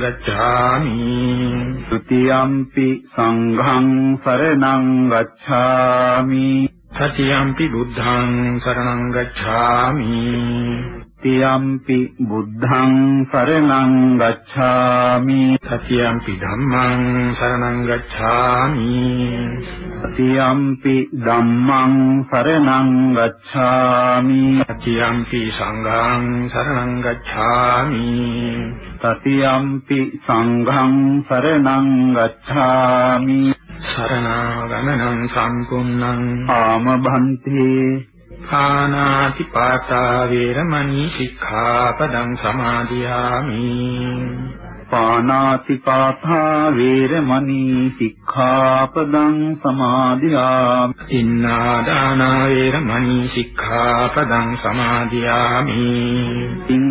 ගච්ඡාමි. ဒ ුතියම්පි සංඝං සරණං ගච්ඡාමි. තතියම්පි බුද්ධං සරණං ගච්ඡාමි. තියම්පි බුද්ධං සරණං ගච්ඡාමි. තතියම්පි ධම්මං සරණං ගච්ඡාමි. තියම්පි ධම්මං සරණං ගච්ඡාමි. තතියම්පි සංඝං සරණං ගච්ඡාමි තතියම්පි සංඝං සරණං ගච්ඡාමි සරණාගමනං සම්පුන්නං ආම භන්තේ පානාති පාතා වේරමණී සික්ඛාපදං සමාදියාමි පානාති පාථා වේරමණී සික්ඛාපදං සමාදියාමි ඉන්නා දාන වේරමණී සික්ඛාපදං සමාදියාමි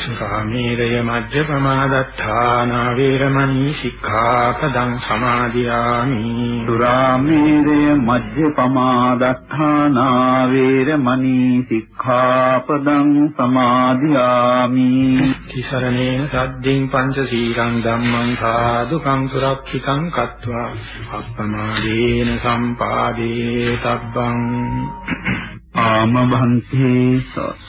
සුඛාමේරය මජ්ජපමාදත්තාන වේරමණී සික්ඛාපදං සමාදියාමි। සුරාමේරය මජ්ජපමාදත්තානා වේරමණී සික්ඛාපදං සමාදියාමි। තිසරණේන සද්දින් පංචශීලං ධම්මං සාදුකං සුරක්ෂිතං කତ୍වා। අප්පමාදේන සම්පාදේ තබ්බං। ආම භන්තේ සස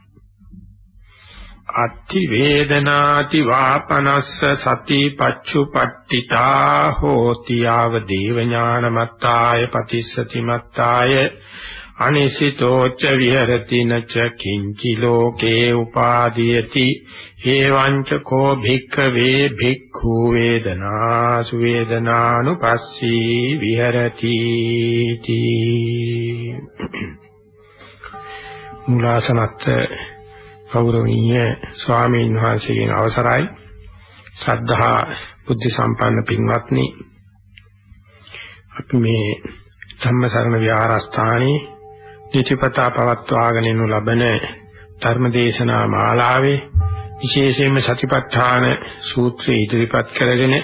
අත්ති වේදනාති වාපනස්ස සති පච්චුපට්ඨිතා හෝති ආව දේව ඥානමත්තාය පතිස්සති මත්තාය අනිසිතෝච්ච විහෙරති නච කිංචි ලෝකේ උපාදීයති හේවං ච කෝ භික්ඛවේ භික්ඛු වේදනාසු වේදනානුපස්සී විහෙරති තී මුලාසනත් ගෞරවනීය ස්වාමීන් වහන්සේගෙන් අවසරයි ශ්‍රද්ධා බුද්ධ සම්පන්න පින්වත්නි අපි මේ ධම්මසරණ විහාරස්ථානයේ නිතිපතා පවත්වාගෙන යනු ලබන ධර්මදේශනා මාලාවේ විශේෂයෙන්ම සතිපට්ඨාන සූත්‍රය ඉදිරිපත් කරගෙන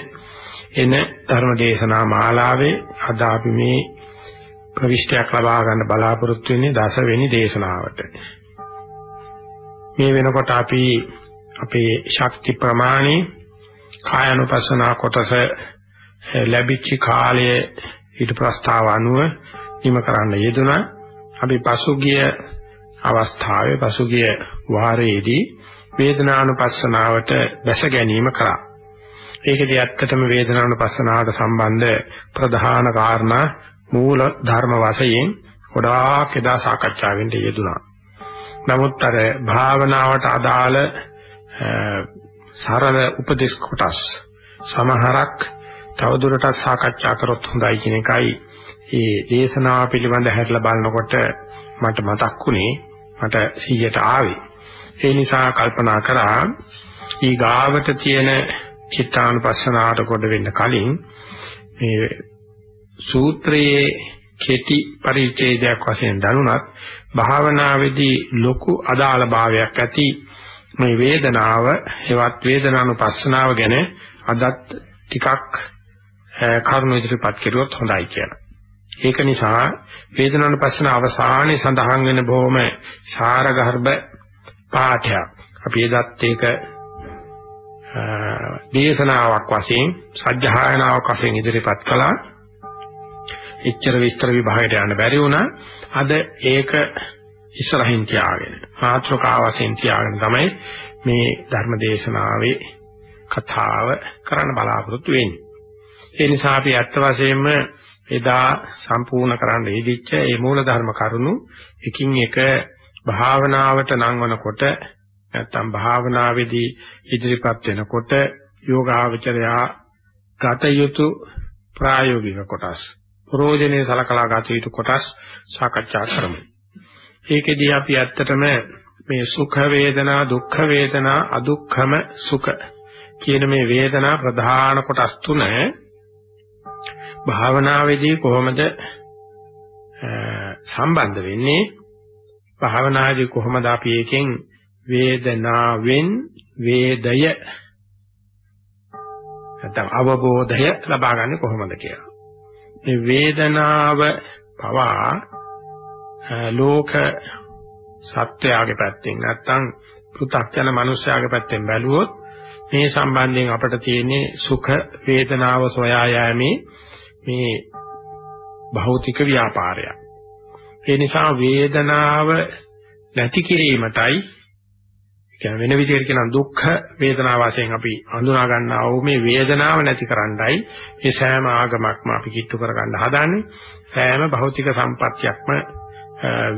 එන ධර්මදේශනා මාලාවේ අද අපි මේ ප්‍රවිෂ්ටයක් ලබා ගන්න බලාපොරොත්තු වෙන්නේ දසවෙනි දේශනාවට. මේ වෙනකොට අපි අපේ ශක්ති ප්‍රමාණය කායानुපස්සනා කොටස ලැබිච්ච කාලයේ ඊට ප්‍රස්තාව අනුව නිම කරන්න යෙදුණා. අපි පසුගිය අවස්ථාවේ පසුගිය වාරයේදී වේදනානුපස්සනාවට දැස ගැනීම කරා. ඒකදී ඇත්තටම වේදනානුපස්සනාවට සම්බන්ධ ප්‍රධාන කාරණා මූල ධර්ම වශයෙන් ගොඩාක් එදා සාකච්ඡාවෙන් යෙදුනා. නමුත් අර භාවනාවට අදාළ සරල උපදේශ කොටස් සමහරක් තවදුරටත් සාකච්ඡා කරොත් හොඳයි කියන එකයි මේ දේශනාව පිළිබඳ හැරලා බලනකොට මට මතක් වුණේ මට 100ට ආවේ. ඒ නිසා කල්පනා කරා ඊ ගාවට තියෙන චිත්තානුපස්සනාවට කොට වෙන්න කලින් මේ සූත්‍රයේ කෙටි පරිච්ඡේදයක් වශයෙන් දනුණත් භාවනාවේදී ලොකු අදාළ භාවයක් ඇති මේ වේදනාව හෙවත් වේදනානුපස්සනාව ගැන අදත් ටිකක් කරුණු ඉදිරිපත් කෙරුවොත් හොඳයි කියලා. ඒක නිසා වේදනානුපස්සන අවසානයේ සඳහන් වෙන බොහොම සාරගර්භ පාඨයක්. අපි එදත් ඒක දේශනාවක් වශයෙන් සජ්ජහායනාවක් වශයෙන් ඉදිරිපත් කළා. එච්චර විස්තර විභාගයට යන්න බැරි වුණා. අද ඒක ඉස්සරහින් තියාගෙන මාත්‍රකාව වශයෙන් තියාගෙන තමයි මේ ධර්ම දේශනාවේ කතාව කරන්න බලාපොරොත්තු වෙන්නේ. ඒ නිසා අපි ඇත්ත වශයෙන්ම එදා සම්පූර්ණ කරන්න ඉදිච්ච මේ මූල ධර්ම කරුණු එකින් එක භාවනාවට නංවනකොට නැත්තම් භාවනාවේදී ඉදිරිපත් වෙනකොට යෝගාවචරයා ගත යුතු ප්‍රායෝගික කොටස් ප්‍රෝජනේ සලකලා ගත යුතු කොටස් සාකච්ඡා කරමු. ඒකෙදී අපි ඇත්තටම මේ සුඛ වේදනා දුක්ඛ වේදනා අදුක්ඛම සුඛ කියන මේ වේදනා ප්‍රධාන කොටස් තුන භාවනාවේදී කොහොමද සම්බන්ධ වෙන්නේ භාවනාදී කොහොමද අපි එකෙන් වේදනාවෙන් වේදය නැත්නම් අවබෝධය ලබා ගන්න කොහොමද කියලා. මේ වේදනාව පවා ලෝක සත්‍යයේ පැත්තෙන් නැත්නම් පෘථග්ජන මනුෂ්‍යයාගේ පැත්තෙන් බැලුවොත් මේ සම්බන්ධයෙන් අපිට තියෙන්නේ සුඛ වේදනාව සොයා යෑමේ මේ භෞතික ව්‍යාපාරයක්. ඒ නිසා වේදනාව නැති කිරීමටයි කියන්නේ වෙන විදිහට කියන දුක්ඛ වේදනාව වශයෙන් අපි හඳුනා ගන්නා වූ මේ වේදනාව නැතිකරන්නයි මේ සෑම ආගමක්ම අපි කිට්ටු කරගන්න හදාන්නේ. සෑම භෞතික සම්පත්තියක්ම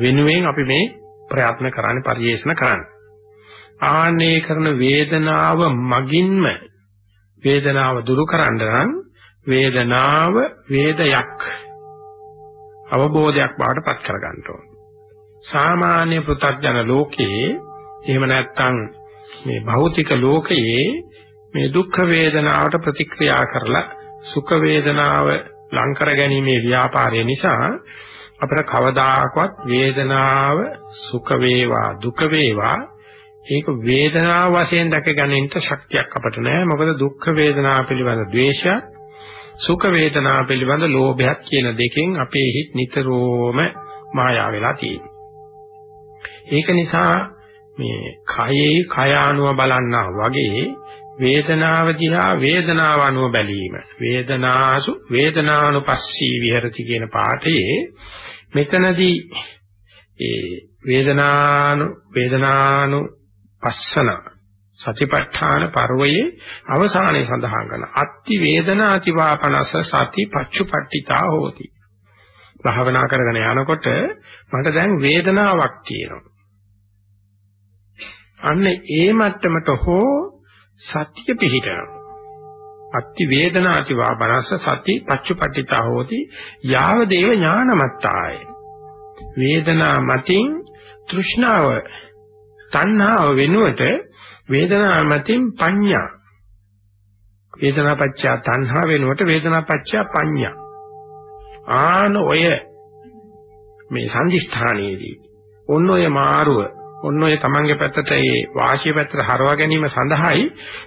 වෙනුවෙන් අපි මේ ප්‍රයත්න කරන්නේ පරිේෂණ කරන්නේ. ආන්නේ කරන වේදනාව මගින්ම වේදනාව දුරු කරන්න නම් වේදනාව වේදයක් අවබෝධයක් බවට පත් කරගන්න ඕන. සාමාන්‍ය පෘථග්ජන ලෝකයේ එහෙම නැත්නම් මේ භෞතික ලෝකයේ මේ දුක් වේදනාවට ප්‍රතික්‍රියා කරලා සුඛ වේදනාව ලං කර ගැනීමේ ව්‍යාපාරය නිසා අපිට කවදාකවත් වේදනාව සුඛ වේවා දුක වේවා ඒක වේදනාව වශයෙන් දැක ගැනීමට ශක්තියක් අපිට නැහැ. මොකද දුක් වේදනාව පිළිබඳ ද්වේෂය සුඛ වේදනාව පිළිබඳ ලෝභයක් කියන දෙකෙන් අපේ හිත නිතරම මායා වෙලා තියෙනවා. ඒක නිසා මේ කයේ කය අනුව බලන්නා වගේ වේදනාව දිහා වේදනාව අනුව බැලීම. වේදනාසු වේදනානුපස්සී විහෙරති කියන පාඩේ මෙතනදී ඒ වේදනානු වේදනානු පස්සන සතිපට්ඨාන පර්වයේ අවසානයේ සඳහන් කරන අත්ති වේදනාති වාපනස සති පච්චුපට්ඨිතා හෝති. භාවනා කරගෙන යනකොට මට දැන් වේදනාවක් තියෙනවා. අන්න ඒ මට්ටමට හෝ සත්‍ය පිහිටනවා. අත්ති වේදනාති වා බනස සති පච්චපට්ඨිතා හෝති යාව දේව ඥානමත්තාය. වේදනා මතින් තෘෂ්ණාව තණ්හාව වෙනුවට වේදනා මතින් පඤ්ඤා වේදනා පච්චා තණ්හා වෙනුවට වේදනා පච්චා පඤ්ඤා ආන ඔය මේ සංදිස්ථානයේදී ඔන්න ඔය මාරුව ඔන්න ඔය තමන්ගේ පැත්තට ඒ වාසිය පැත්තට හරවා ගැනීම සඳහායි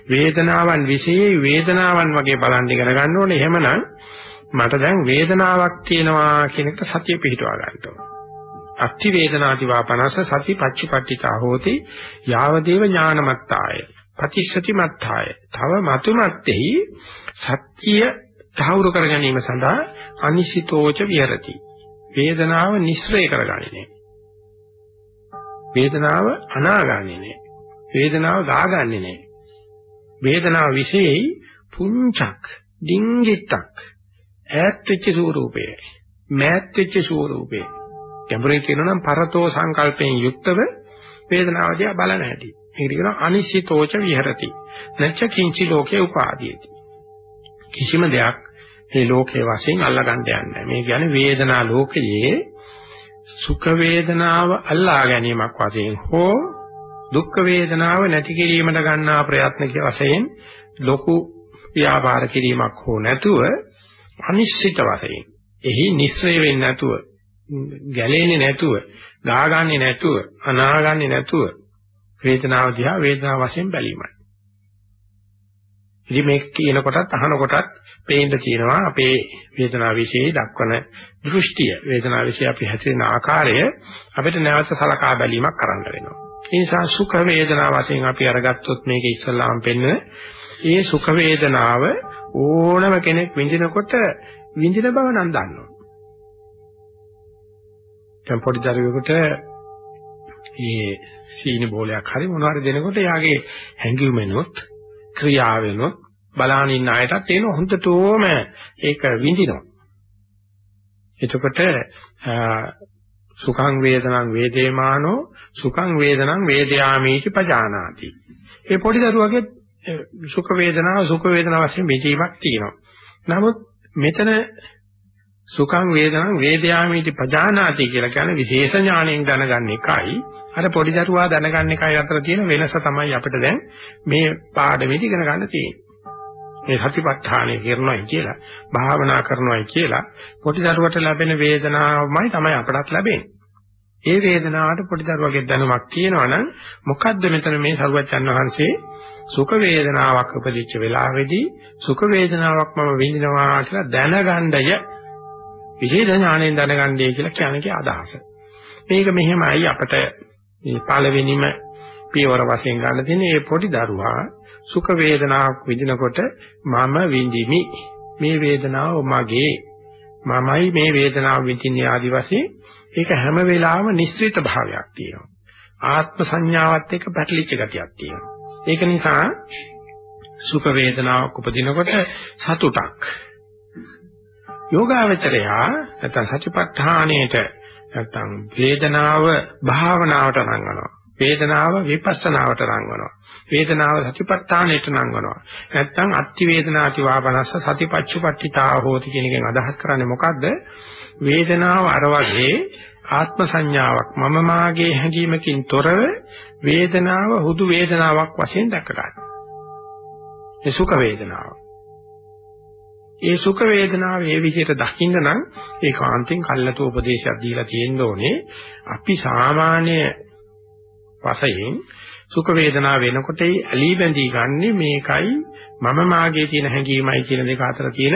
වේදනාවන් විශේෂ වේදනාවන් වගේ බලන් ඉගෙන ගන්න ඕනේ. එහෙමනම් මට දැන් වේදනාවක් තියෙනවා කියන එක සතිය පිහිටවා ගන්න ඕනේ. අත්ති වේදනාති වාපනස සති පච්චපට්ඨිතා හෝති යාවදේව ඥානමත්තාය. ප්‍රතිශති මත්තාය. තව මතුමත්ෙහි සත්‍ය තහවුරු කර ගැනීම සඳහා අනිසිතෝච විහෙරති. වේදනාව නිස්සය කරගන්නේ වේදනාව අනාගන්නේ නැහැ. වේදනාව ගාගන්නේ නැහැ. වේදනාව විශේෂයි පුංචක්, ඩිංගිත්තක් ඈත් වෙච්ච ස්වරූපය. මෑත් වෙච්ච ස්වරූපේ. ගැඹුරින් කියනවා නම් පරතෝ සංකල්පයෙන් යුක්තව වේදනාව දිහා බලන හැටි. මේකට කියනවා අනිශ්චිතෝච විහෙරති. නැච්ච කිංචි ලෝකේ උපාදීයති. කිසිම දෙයක් මේ ලෝකයේ වශයෙන් අල්ලගන්න යන්නේ මේ කියන්නේ වේදනා ලෝකයේ සුඛ වේදනාව අල්ලා ගැනීමක් වශයෙන් හෝ දුක්ඛ වේදනාව නැති කිරීමට ගන්නා ප්‍රයත්න කිය වශයෙන් ලොකු ව්‍යාපාර කිරීමක් හෝ නැතුව අනිශ්චිත වශයෙන් එහි නිස්සය වෙන්නේ නැතුව ගැලෙන්නේ නැතුව ගාගන්නේ නැතුව අනාගන්නේ නැතුව වේදනාව දිහා වේදනාව වශයෙන් බැලීමයි. ඉතින් මේක කියන කොටත් අහන කොටත් පේන්න තියෙනවා අපේ වේදනාව વિશે දක්වන දෘෂ්ටිය වේදනාව વિશે අපි හැසිරෙන ආකාරය අපිට නැවත සලකා බැලීමක් කරන්න වෙනවා. ඒ නිසා සුඛ වේදනාව වශයෙන් අපි අරගත්තොත් මේක ඉස්සල්ලාම පෙන්න ඒ සුඛ වේදනාව ඕනම කෙනෙක් විඳිනකොට විඳින බව නම් දන්නවා. දැන් පොඩි දරුවෙකුට මේ සීනි බෝලයක් හරි මොනවාරි දෙනකොට එයාගේ හැඟීම් වෙනොත් ක්‍රියාව වෙනොත් බලාන ඉන්න අයටත් එන හොඳටම ඒක විඳිනවා. එතකොට සුඛං වේදනං වේදේමානෝ සුඛං වේදනං වේදයාමීති පජානාති. ඒ පොඩි දරුවගේ සුඛ වේදනාව සුඛ වේදනාව වශයෙන් මෙජීමක් තියෙනවා. නමුත් මෙතන සුඛං වේදනං වේදයාමීති පජානාති කියලා කියන්නේ විශේෂ ඥාණයෙන් දැනගන්න එකයි අර පොඩි දරුවා දැනගන්න එකයි අතර තියෙන වෙනස තමයි අපිට දැන් මේ පාඩමේදී ඉගෙන ගන්න තියෙන්නේ. මේ සතිපට්ඨානය කරනවායි කියලා භාවනා කරනවායි කියලා පොඩි දරුවට ලැබෙන වේදනාවමයි තමයි අපටත් ලැබෙන්නේ. ඒ වේදනාවට පොඩි දරුවගේ දැනුමක් කියනවනම් මොකද්ද මෙතන මේ සරුවච්චන් වහන්සේ සුඛ වේදනාවක් උපදිච්ච වෙලාවේදී සුඛ වේදනාවක් මම විඳිනවා කියලා දැනගණ්ඩය විශේෂ ඥාණයෙන් දැනගන්නේ කියලා කියන්නේ අදහස. මේක මෙහෙමයි අපිට මේ පළවෙනිම පියවර වශයෙන් ගන්න තියෙන්නේ මේ පොඩි දරුවා සුඛ වේදනාවක් විඳිනකොට මම විඳිමි. මේ වේදනාව මගේ. මමයි මේ වේදනාව විඳින්නේ ආදි වශයෙන්. ඒක හැම වෙලාවෙම නිස්සෘත භාවයක් තියෙනවා. ආත්ම සංඥාවත් එක්ක පැටලිච්ච ගතියක් තියෙනවා. ඒක නිසා සුඛ වේදනාවක් උපදිනකොට සතුටක්. යෝගාවචරයා නැත්නම් සතිපට්ඨානයේට නැත්නම් වේදනාව භාවනාවට රංගනවා. වේදනාව විපස්සනාවට රංගනවා. වේදනාව සතිපට්ඨානයට රංගනවා. නැත්නම් අත්ති වේදනාති වාපනස්ස සතිපච්චුපට්ඨිතා හෝති කියන එකෙන් අදහස් කරන්නේ මොකද්ද? වේදනාව අර වගේ ආත්ම සංඥාවක් මම මාගේ හැඟීමකින් තොරව වේදනාව හුදු වේදනාවක් වශයෙන් දැක ගන්න. ඒ සුඛ වේදනාව. ඒ සුඛ වේදනාව මේ විදිහට දකින්න නම් ඒකාන්තයෙන් කල්ලාතු උපදේශයක් දීලා තියෙන්න ඕනේ. අපි සාමාන්‍ය වශයෙන් සුඛ වේදනාව වෙනකොට ඇලී බැඳී ගන්නෙ මේකයි මම මාගේ තියෙන හැඟීමයි කියන දෙක අතර තියෙන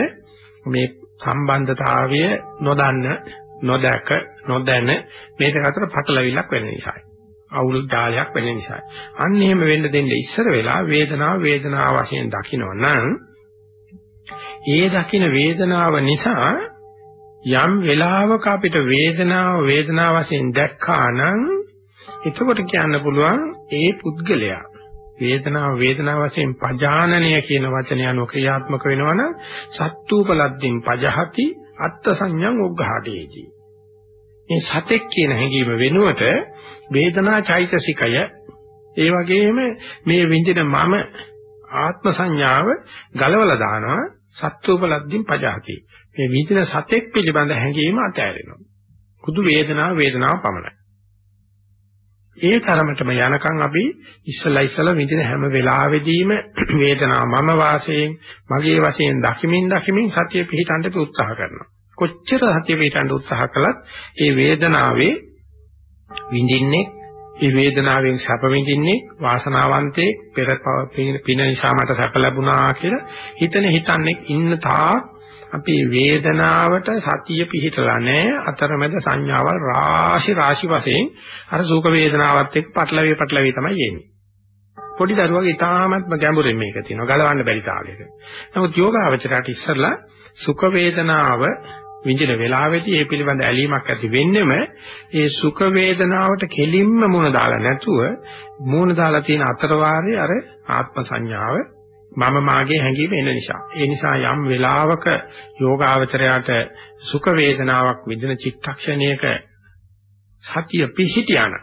මේ සම්බන්ධතාවය නොදන්න නොදක නොදැන මේ දෙක අතර පටලවිල්ලක් වෙන නිසායි. අවුල් දාලයක් වෙන නිසායි. අන්න එහෙම වෙන්න දෙන්න ඉස්සර වෙලා වේදනාව වේදනාව වශයෙන් දකිනවා නම් ඒ දකින වේදනාව නිසා යම් වෙලාවක අපිට වේදනාව වේදනාව වශයෙන් දැක්කා නම් එතකොට කියන්න පුළුවන් ඒ පුද්ගලයා වේදනාව වේදනාව වශයෙන් පජානනය කියන වචනය අනුව ක්‍රියාත්මක වෙනවනම් සත්තුපලද්දින් පජහති අත්ත සංඥං උග්ඝාටේති. මේ සතෙක් කියන හැඟීම වෙනුවට වේදනා චෛතසිකය ඒ වගේම මේ විඳින මම ආත්ම සංඥාව ගලවලා දානවා. සත්වෝපලද්දින් පජාති. මේ විඳින සතෙක් පිළිබඳ හැඟීම අතෑරෙනවා. කුදු වේදනාව වේදනාව පමණයි. ඒ තරමටම යනකම් අපි ඉස්සලා ඉස්සලා විඳින හැම වෙලාවෙදීම වේදනාව මම වාසයෙන් මගේ වශයෙන් දකිමින් දකිමින් සතිය පිහිටන්න උත්සාහ කරනවා. කොච්චර සතිය පිහිටන්න උත්සාහ කළත් ඒ වේදනාවේ විඳින්නේ ඒ වේදනාවෙන් සැප විඳින්නේ වාසනාවන්තේ පෙර පින නිසා මට සැප ලැබුණා කියලා හිතන හිතන්නේ ඉන්න තාක් අපි වේදනාවට සතිය පිහිටලා නැහැ. අතරමැද සංඥාවල් රාශි රාශි වශයෙන් අර සුඛ වේදනාවත් එක්ක පටලවිය පටලවිය තමයි එන්නේ. පොඩි දරුවගේ ඊටාත්ම ගැඹුරින් මේක තියෙනවා. ගලවන්න බැරි තාලයක. නමුත් යෝගාවචරයට ඉස්සරලා සුඛ වේදනාව විඳින වෙලාවෙදී ඒ පිළිබඳ ඇලීමක් ඇති වෙන්නෙම ඒ සුඛ වේදනාවට කෙලින්ම මුණ දාලා නැතුව මුණ දාලා තියෙන අතර වාරේ අර ආත්ම සංඥාව මම මාගේ හැඟීම එන නිසා. ඒ නිසා යම් වෙලාවක යෝගාවචරයට සුඛ වේදනාවක් විඳින චිත්තක්ෂණයක සතිය පිහිටියාන.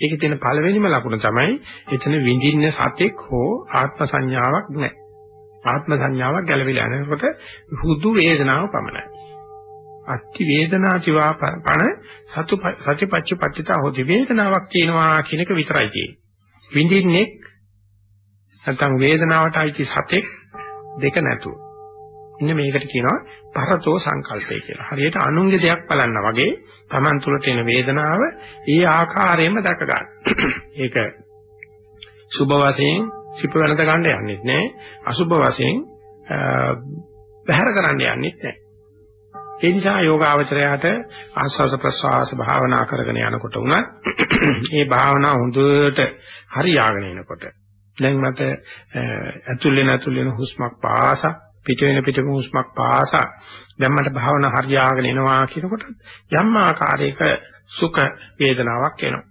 ඒකේ තියෙන පළවෙනිම ලකුණ තමයි එතන විඳින්න සතෙක් හෝ ආත්ම සංඥාවක් නැහැ. ආත්ම සංඥාවක් ගැලවිලා යනකොට හුදු වේදනාව පමණයි. අත්ති වේදනාතිවා පණ සතු සතිපච්චපට්ඨිතා හොදි වේදනාවක් තියෙනවා කියන එක විතරයි තියෙන්නේ. විඳින්නෙක් නැත්නම් වේදනාවට අයිති සතෙක් දෙක නැතුව. ඉන්න මේකට කියනවා පරතෝ සංකල්පය කියලා. හරියට අනුන්ගේ දෙයක් බලන්න වගේ Taman තුලට එන වේදනාව ඒ ආකාරයෙන්ම දැක ගන්න. ඒක සුභ වශයෙන් සිප වෙනත ගන්න යන්නේ නැහැ. අසුභ වශයෙන් බහැර කරන්න යන්නේ නැහැ. ඒ නිසා යෝගාවචරයට ආස්වාද ප්‍රසවාස භාවනා කරගෙන යනකොට උනත් මේ භාවනා හොඳට හරියාගෙන එනකොට දැන් මට ඇතුල් වෙන ඇතුල් වෙන හුස්මක් පාසා පිට වෙන පිටම හුස්මක් පාසා දැන් මට භාවනා හරියාගෙන එනවා කියනකොට යම් ආකාරයක සුඛ වේදනාවක් එනවා.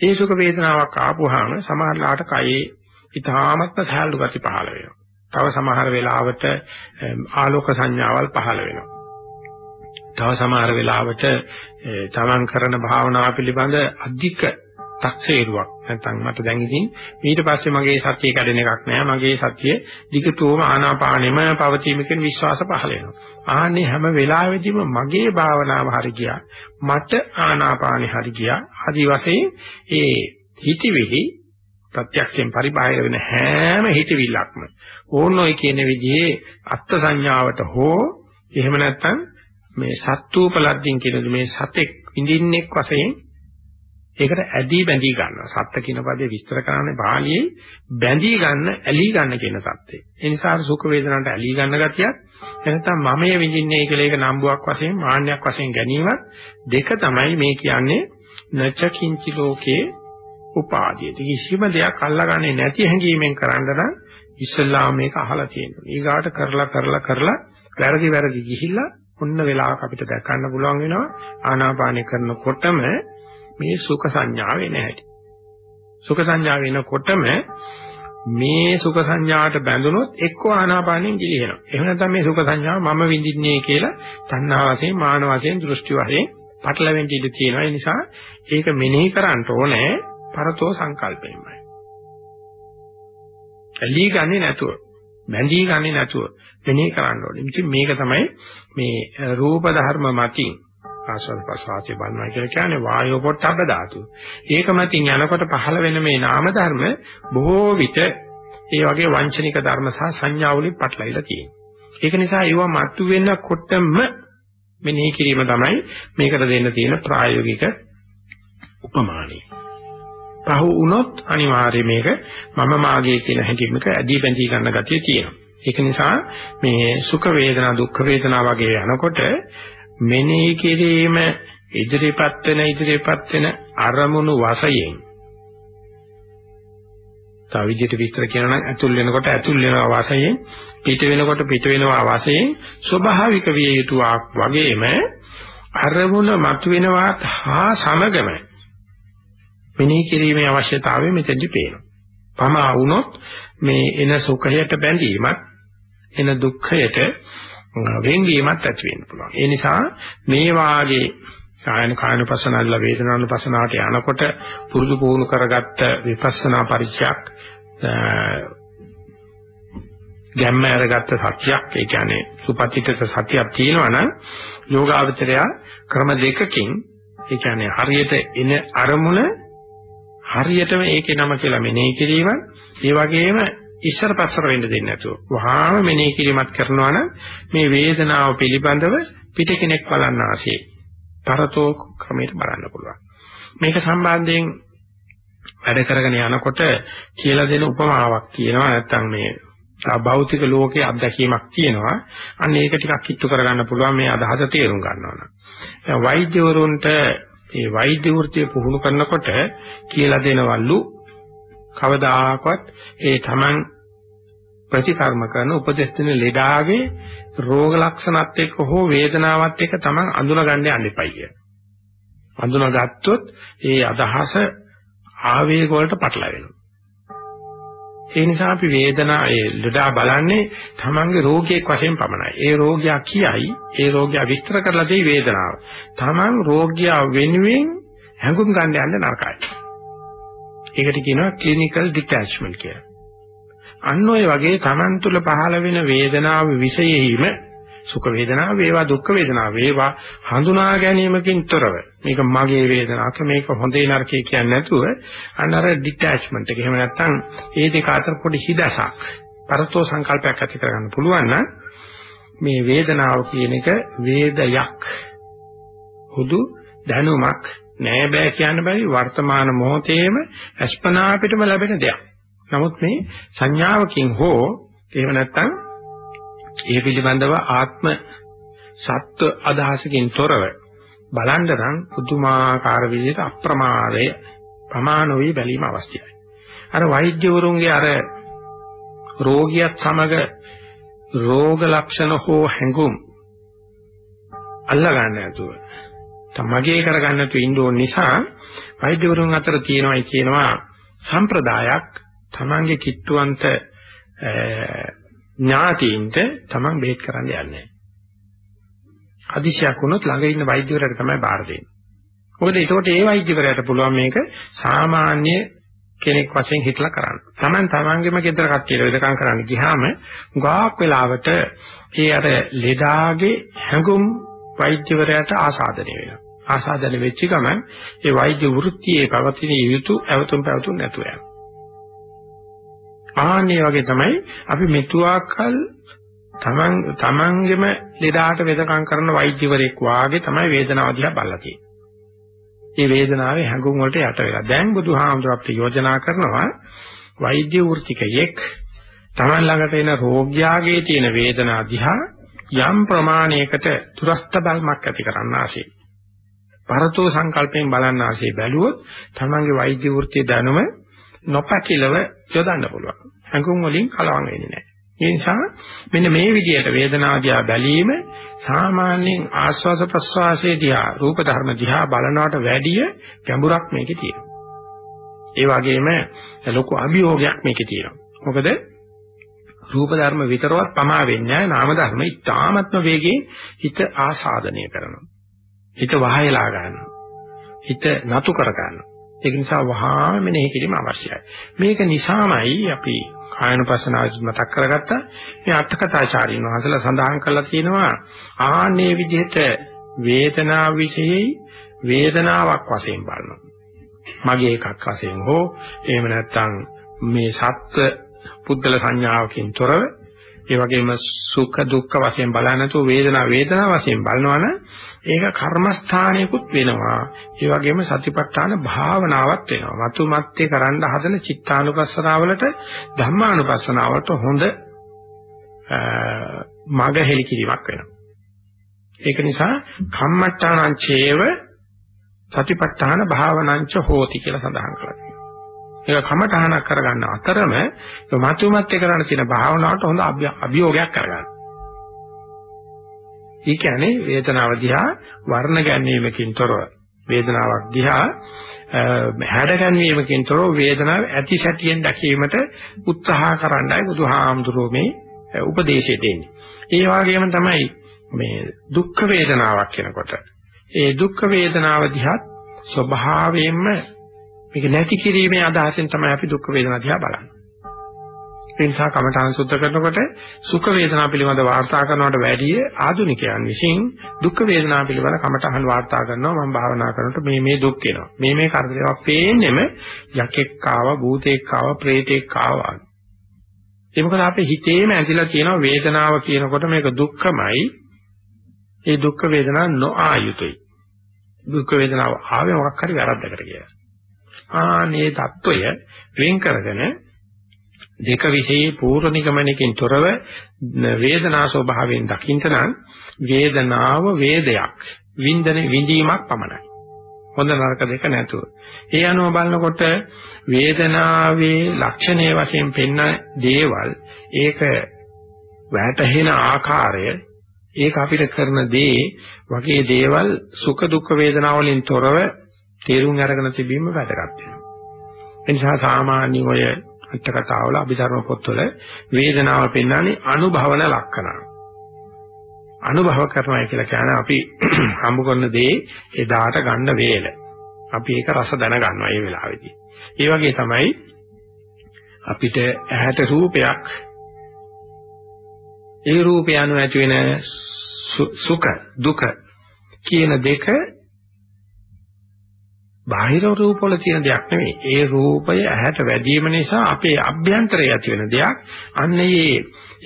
ඒ සුඛ වේදනාවක් ආපුවාම සමහරලාට කයේ ඊ타මත්ම සහැල්ලු ගති පහළ වෙනවා. තව සමහර වෙලාවට ආලෝක සංඥාවල් පහළ වෙනවා. තව සමහර වෙලාවට තමන් කරන භාවනාව පිළිබඳ අධික තක්සේරුවක්. නැත්නම් මට දැන් ඉතින් ඊට පස්සේ මගේ සත්‍යය කැඩෙන එකක් නෑ. මගේ සත්‍යය දිගටම ආනාපානෙම පවතීම කියන විශ්වාස පහළ වෙනවා. ආන්නේ හැම වෙලාවෙදීම මගේ භාවනාව හරි ගියා. මට ආනාපානෙ හරි ගියා. ආදි වශයෙන් ඒ හිතවිලි ප්‍රත්‍යක්ෂයෙන් පරිබාහිර වෙන හැම හිතවිල්ලක්ම ඕනෝයි කියන විදිහේ අත්ත් සංඥාවට හෝ එහෙම නැත්නම් මේ සත්තුපලද්දින් කියන මේ සතෙක් විඳින්නෙක් වශයෙන් ඒකට ඇදී බැඳී ගන්නවා. සත්ත්‍ය කියන පදේ විස්තර කරන්නේ බාලියේ බැඳී ගන්න, ඇලී ගන්න කියන සත්‍යෙ. ඒ නිසා සුඛ වේදනට ඇලී ගන්න ගතියක් එනතම් මමයේ විඳින්නේ කියලා ඒක නම්බුවක් වශයෙන්, මාන්නයක් වශයෙන් ගැනීමත් දෙක තමයි මේ කියන්නේ නචකින්චි ලෝකේ උපාදීයති. කිසිම දෙයක් අල්ලගන්නේ නැති හැඟීමෙන් කරන්න නම් ඉස්සල්ලාම මේක අහලා තියෙනවා. ඊගාට කරලා කරලා කරලා වැරදි වැරදි ගිහිල්ලා ඔන්න වෙලාවක අපිට දැක ගන්න පුළුවන් වෙනවා ආනාපානය කරනකොටම මේ සුඛ සංඥාව එන හැටි. සුඛ සංඥාව එනකොටම මේ සුඛ සංඥාවට බැඳුනොත් එක්ක ආනාපානෙන් ගිලිහෙනවා. එහෙම නැත්නම් මේ සුඛ සංඥාව මම විඳින්නේ කියලා තණ්හා වශයෙන්, මාන වශයෙන්, දෘෂ්ටි වශයෙන් පටලැවෙන්න ඉඩ තියෙනවා. ඒ නිසා ඒක මෙනෙහි කරන්න ඕනේ පරතෝ සංකල්පයෙන්මයි. ඇලී ගන්නේ නැතුව, බැඳී ගන්නේ නැතුව මෙනෙහි කරන්න ඕනේ. ඉතින් මේක තමයි මේ රූප ධර්ම මතින් ආස්වාද ප්‍රසවාසයේ බලනවා කියලා කියන්නේ වායෝ පොට්ටබ්බ ධාතු. ඒක මතින් යනකොට පහළ වෙන මේ නාම ධර්ම බොහෝ විට ඒ වගේ වංචනික ධර්ම සහ සංඥා වලින් පටලවිලා තියෙනවා. ඒක නිසා ඒවා මතු වෙනකොටම මෙනෙහි කිරීම තමයි මේකට දෙන්න තියෙන ප්‍රායෝගික උපමානයි. පහු වුණොත් අනිවාර්යයෙන් මේක මම මාගේ කියන හැඟීමක ඇදී බැඳී ගන්න ගතිය තියෙනවා. ඒක නිසා මේ සුඛ වේදනා දුක්ඛ වේදනා වගේ යනකොට මෙනෙහි කිරීම ඉදිරිපත් වෙන ඉදිරිපත් වෙන අරමුණු වශයෙන් තව විදිහට විස්තර කියනවා නම් ඇතුල් වෙනකොට ඇතුල් වෙනවා වශයෙන් පිට වෙනකොට පිට වෙනවා වශයෙන් ස්වභාවික විය යුතු වගේම අරමුණ මතුවෙනවත් හා සමගම මෙනෙහි කිරීමේ අවශ්‍යතාවය මෙතෙන්දි පේනවා. පමා වුණොත් මේ එන සුඛයට බැඳීමත් එන දුක්ඛයට වෙන්වීමත් ඇති වෙන්න පුළුවන්. ඒ නිසා මේ වාගේ කායන කායනුපස්සනාවල වේදනානුපස්සනාවට යනකොට පුරුදු පුහුණු කරගත්ත විපස්සනා පරිචයක් ගැම්ම අරගත්ත සත්‍යයක් ඒ කියන්නේ සුපතිත සත්‍යයක් තියෙනවා නම් යෝගාවචරය ක්‍රම දෙකකින් ඒ කියන්නේ හරියට එන අරමුණ හරියටම ඒකේ නම කියලා මෙනෙහි කිරීම ඒ වගේම ඉස්සර පස්සර වෙන්න දෙන්නේ නැතුව. වහාම මෙනෙහි කිරීමක් කරනවා නම් මේ වේදනාව පිළිබඳව පිට කෙනෙක් බලන්න ආසේ. පරතෝ ක්‍රමයට බලන්න පුළුවන්. මේක සම්බන්ධයෙන් වැඩ කරගෙන යනකොට කියලා දෙන උපමාවක් කියනවා නැත්නම් මේ භෞතික ලෝකයේ අත්දැකීමක් තියෙනවා. අන්න ඒක ටිකක් කිට්ටු කරගන්න පුළුවන්. මේ අදහස තේරුම් ගන්නවා නම්. වෛද්‍යවරුන්ට මේ වෛද්‍ය වෘත්තිය පුහුණු කරනකොට කියලා දෙනවලු කවදාකවත් ඒ Taman ප්‍රතිකර්ම කරන උපදෙස් දෙන ලෙඩාගේ රෝග ලක්ෂණත් එක්ක හෝ වේදනාවත් එක්ක Taman අඳුන ගන්න යන්න එපයි කිය. අඳුනගත්තොත් ඒ අදහස ආවේග වලට පටලැවෙනවා. ඒ නිසා අපි වේදනා ඒ ලඩා බලන්නේ තමන්ගේ රෝගියෙක් වශයෙන් පමණයි. ඒ රෝගියා කියයි ඒ රෝගියා විස්තර කරලා දෙයි වේදනාව. තමන් රෝගියා වෙනුවෙන් හැඟුම් ගන්න යන්න නරකයි. ඒකට කියනවා ක්ලිනිකල් ඩිටැච්මන්ට් කියලා. අන්න ඔය වගේ තමන් තුළ පහළ වෙන වේදනාව විශේෂයෙන්ම සුඛ වේදනාව වේවා දුක්ඛ වේදනාව වේවා හඳුනා ගැනීමකින් තොරව. මේක මගේ වේදනාවක් මේක හොඳේ නරකේ කියන්නේ නැතුව අන්න අර ඩිටැච්මන්ට් එක. එහෙම නැත්නම් ඒ දෙක අතර පොඩි හිදසක් පරතෝ සංකල්පයක් ඇති කරගන්න පුළුවන් නම් මේ වේදනාව කියන එක වේදයක්. හුදු දැනුමක් නෑ බෑ කියන්න බැරි වර්තමාන මොහොතේම අස්පනා පිටම ලැබෙන දෙයක්. නමුත් මේ සංඥාවකින් හෝ එහෙම නැත්නම් ඒ පිළිබඳව ආත්ම සත්ව අදහසකින් තොරව බලන්න නම් පුදුමාකාර විදිහට අප්‍රමාදය ප්‍රමාණ වේ බැලීම අවශ්‍යයි. අර වෛද්‍යවරුන්ගේ අර රෝගියත් සමග රෝග ලක්ෂණ හෝ හැඟුම් අල්ලා ගන්න නැතුව තමගේ කරගන්න නැතුව ඉන්න ඕන නිසා වෛද්‍යවරුන් අතර තියෙනවායි කියනවා සම්ප්‍රදායක් තමන්ගේ කිට්ටුවන්ත ඥාතීන්ට තමන් බෙහෙත් කරන්න යන්නේ. අදිශයක් වුණොත් ළඟ ඉන්න වෛද්‍යවරයාට තමයි බාර දෙන්නේ. මොකද ඒකට ඒ වෛද්‍යවරයාට පුළුවන් මේක සාමාන්‍ය කෙනෙක් වශයෙන් හිතලා කරන්න. Taman tamanගෙම ගෙදර කට්ටියට වෙදකම් කරන්න ගියාම ගාක් වෙලාවට ඒ අර ලෙඩාගේ හැඟුම් වෛද්‍යවරයාට ආසාදනය වෙනවා. ආසාදනය වෙච්ච ගමන් ඒ වෛද්‍ය වෘත්තියේ පවතින යුතු අවතුම් පැවතුම් නැතුව යනවා. ආන්නේ වගේ තමයි අපි මෙතුආකල් තමන් තමන්ගෙම ලෙඩාට වෙදකම් කරන වෛද්‍යවරයෙක් වාගේ තමයි වේදනාව දිහා බලලා තියෙන්නේ. මේ වේදනාවේ හැඟුම් වලට යට වෙලා. දැන් බුදුහාමුදුර අපිට යෝජනා කරනවා වෛද්‍ය වෘත්තිකයෙක් තමන් ළඟට එන රෝග්‍යයාගේ තියෙන වේදනා දිහා යම් ප්‍රමාණයකට දුරස්ත බල්මක් ඇති කරන්න ආශේ. පරතෝ සංකල්පයෙන් බලන්න ආශේ බැලුවොත් තමන්ගේ වෛද්‍ය වෘත්තියේ දැනුම නොපැකිලව යොදන්න පුළුවන්. හැඟුම් වලින් කලවම් වෙන්නේ නැහැ. ඒ නිසා මෙන්න මේ විදිහට වේදනාදියා බැලීම සාමාන්‍යයෙන් ආස්වාස ප්‍රස්වාසයේ දිහා රූප ධර්ම දිහා බලනවට වැඩිය ගැඹුරක් මේකේ තියෙනවා. ඒ වගේම ලොකු අභියෝගයක් මේකේ තියෙනවා. මොකද රූප ධර්ම විතරවත් පමා වෙන්නේ නැහැ නාම ධර්ම ඉතාමත්ම වේගයෙන් හිත ආසාදනය කරනවා. හිත වහයලා ගන්නවා. හිත නතු කර ගන්නවා. ඒක නිසා වහා මෙනෙහි කිරීම අවශ්‍යයි. මේක නිසාමයි අපි කායනුපස්සනාව මතක් කරගත්තා. මේ අටකථාචාරීන් වහන්සේලා සඳහන් කරලා තියෙනවා ආන්නේ විදිහට වේදනාව විශේෂයි වේදනාවක් වශයෙන් බලනවා. මගේ එකක් වශයෙන් හෝ එහෙම නැත්නම් මේ සත්‍ය පුද්ගල සංඥාවකින් තොරව ඒ වගේම සුඛ දුක්ඛ වශයෙන් බලන්නේ නැතුව වේදනා වේදනා වශයෙන් බලනවනම් ඒක කර්මස්ථානයකුත් වෙනවා. ඒ වගේම සතිපට්ඨාන භාවනාවක් වෙනවා. මතු මත්තේ කරන්න හදන චිත්තානුපස්සනාවලට ධම්මානුපස්සනාවට හොඳ මග හෙලිකිරීමක් වෙනවා. ඒක නිසා කම්මට්ටානං චේව සතිපට්ඨාන භාවනංච හෝති කියලා සඳහන් කරලා ඒක කමඨහනක් කරගන්න අතරම මතුමත් කරන්න තියෙන භාවනාවට හොඳ අභියෝගයක් කරගන්න. ඒ කියන්නේ වේදනාව දිහා වර්ණ ගැනීමකින් තොරව වේදනාවක් දිහා හැඩ ගැනීමකින් තොරව වේදනාව ඇති සැටියෙන් දැකීමට උත්සාහ කරන්නයි බුදුහාමුදුරුවෝ මේ උපදේශය දෙන්නේ. ඒ වගේම තමයි මේ දුක්ඛ වේදනාවක් කියනකොට ඒ දුක්ඛ වේදනාව දිහා ස්වභාවයෙන්ම මේක නැති කිරීමේ අදහසෙන් තමයි අපි දුක් වේදනා දිහා බලන්නේ. ඒ නිසා කමඨාන් සුද්ධ කරනකොට සුඛ වේදනා පිළිබඳ වාර්තා කරනවට වැඩිය ආධුනිකයන් විසින් දුක් වේදනා පිළිබඳ කමඨාන් වාර්තා කරනවා මම භාවනා කරනකොට මේ මේ දුක් එනවා. මේ මේ කරදරයක් පේන්නෙම යකෙක් ආව, භූතෙක් ආව, ප්‍රේතෙක් ආවා. ඒ මොකද අපේ හිතේම ඇතිලා තියෙන වේදනාව කියනකොට මේක දුක්ඛමයි. ඒ දුක් වේදනා නොආයුතුයි. දුක් වේදනාව ආවේ මොකක් හරි වැරද්දකට කියලා. ආනේ தত্ত্বය වෙන් කරගෙන දෙක විශේෂ පූර්ව නිගමනකින් තොරව වේදනා ස්වභාවයෙන් දකින්න නම් වේදනාව වේදයක් වින්දන විඳීමක් පමණයි හොඳ නරක දෙක නැතුව. ඒ අනුව බලනකොට වේදනාවේ ලක්ෂණයේ වශයෙන් පෙන්න දේවල් ඒක වැටහෙන ආකාරය ඒක අපිට කරන දේ වගේ දේවල් සුඛ දුක්ඛ වේදනා වලින් තොරව තේරුම් අරගෙන තිබීම වැදගත් වෙනවා. ඒ නිසා සාමාන්‍ය ඔය අට කතාවල අභිධර්ම පොත්වල වේදනාව පෙන්වන්නේ අනුභවන ලක්ෂණ. අනුභව කරනවා කියලා කියන්නේ අපි හම්බ කරන දේ එදාට ගන්න වේල. අපි ඒක රස දැන ගන්නවා මේ වෙලාවේදී. ඒ වගේ තමයි අපිට ඇහැට රූපයක් ඒ රූපය අනුව ඇති වෙන සුඛ දුක කියන දෙක බාහිර රූපවල තියෙන දෙයක් නෙවෙයි. ඒ රූපය ඇහැට වැදීම නිසා අපේ අභ්‍යන්තරයේ ඇති වෙන දෙයක්. අන්න ඒ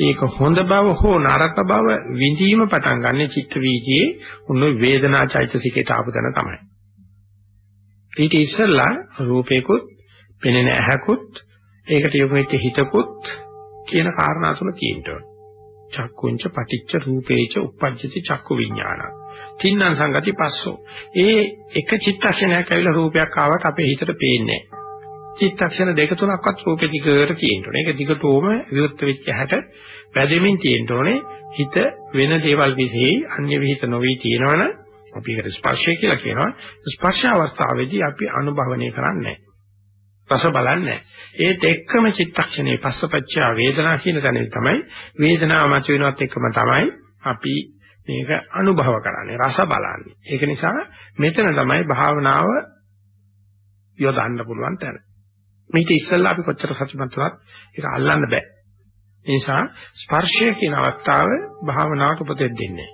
ඒක හොඳ බව හෝ නරක බව විඳීම පටන් ගන්න චිත්ත වීදියේ උන්න වේදනා චෛතසිකයට ආපු තැන තමයි. ඊට ඉස්සෙල්ලා රූපේකුත් පෙනෙන ඇහැකුත් ඒකට යොමු වෙච්ච හිතකුත් කියන කාරණා තුන තියෙනවා. චක්කුංච පටිච්ච රූපේච උප්පජ්ජති චක්කු විඥාන. තින්නම් සංගති පස්සෝ. ඒ එක චිත්තක්ෂණයක් ඇවිල්ලා රූපයක් ආවට අපේ හිතට පේන්නේ චිත්තක්ෂණ දෙක තුනක්වත් රූපේ දිගට තියෙන්න ඕනේ. ඒක දිගටම විවෘත වෙච්ච හැට වැදෙමින් තියෙන්න ඕනේ. හිත වෙන දේවල් විසෙහි අන්‍ය විහිිත නොවි තියෙනවනම් අපි ඒකට ස්පර්ශය කියලා කියනවා. ස්පර්ශ අවස්ථාවේදී අපි අනුභවණය කරන්නේ රස බලන්නේ ඒත් එක්කම චිත්තක්ෂණේ පස්සපච්චා වේදනා කියන තැනදී තමයි වේදනාව මත වෙනවත් එක්කම තමයි අපි මේක අනුභව කරන්නේ රස බලන්නේ. ඒක නිසා මෙතන තමයි භාවනාව යොදන්න පුළුවන් තැන. මේක ඉස්සෙල්ලා අපි කොච්චර සතුටුමත් වුණත් ඒක අල්ලන්න බෑ. ඒ නිසා ස්පර්ශය කියන අවස්ථාව භාවනාවට උපදෙස් දෙන්නේ.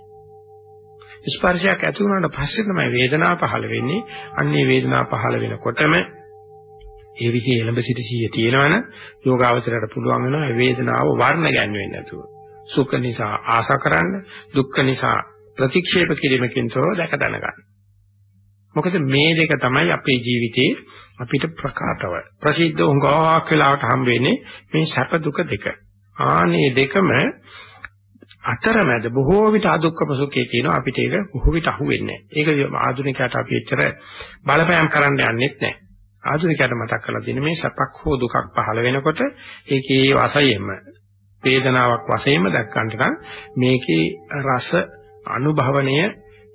ස්පර්ශයක් ඇති වුණාට පස්සේ තමයි වේදනාව පහළ වෙන්නේ. අන්නේ වේදනාව පහළ වෙනකොටම ඒ විදිහේ එළඹ සිට සිහිය තියෙනවනම් යෝගාවචරයට පුළුවන් වෙනවා මේ වේදනාව වර්ණ ගැන්වෙන්නේ නැතුව. සුඛ නිසා ආශා කරන්න, දුක්ඛ නිසා ප්‍රතික්ෂේප කිරීමකින් තොරව දැක දැනගන්න. මොකද මේ දෙක තමයි අපේ ජීවිතේ අපිට ප්‍රකාශව ප්‍රසිද්ධ උංගාවක් වෙලාවට හම් වෙන්නේ මේ සැප දුක දෙක. ආනේ දෙකම අතරමැද බොහෝ විට අදුක්කම සුඛයේ තියෙනවා අපිට ඒක බොහෝ විට අහු වෙන්නේ නැහැ. ඒක ආධුනිකයට අපි එච්චර බලපෑම් කරන්න යන්නෙත් නැහැ. ආධුනිකයට මතක් කරලා දෙන්නේ මේ සැපක් හෝ දුකක් පහළ වෙනකොට ඒකේ වශයෙන්ම වේදනාවක් වශයෙන්ම දක්වන්නට නම් මේකේ රස අනුභවණය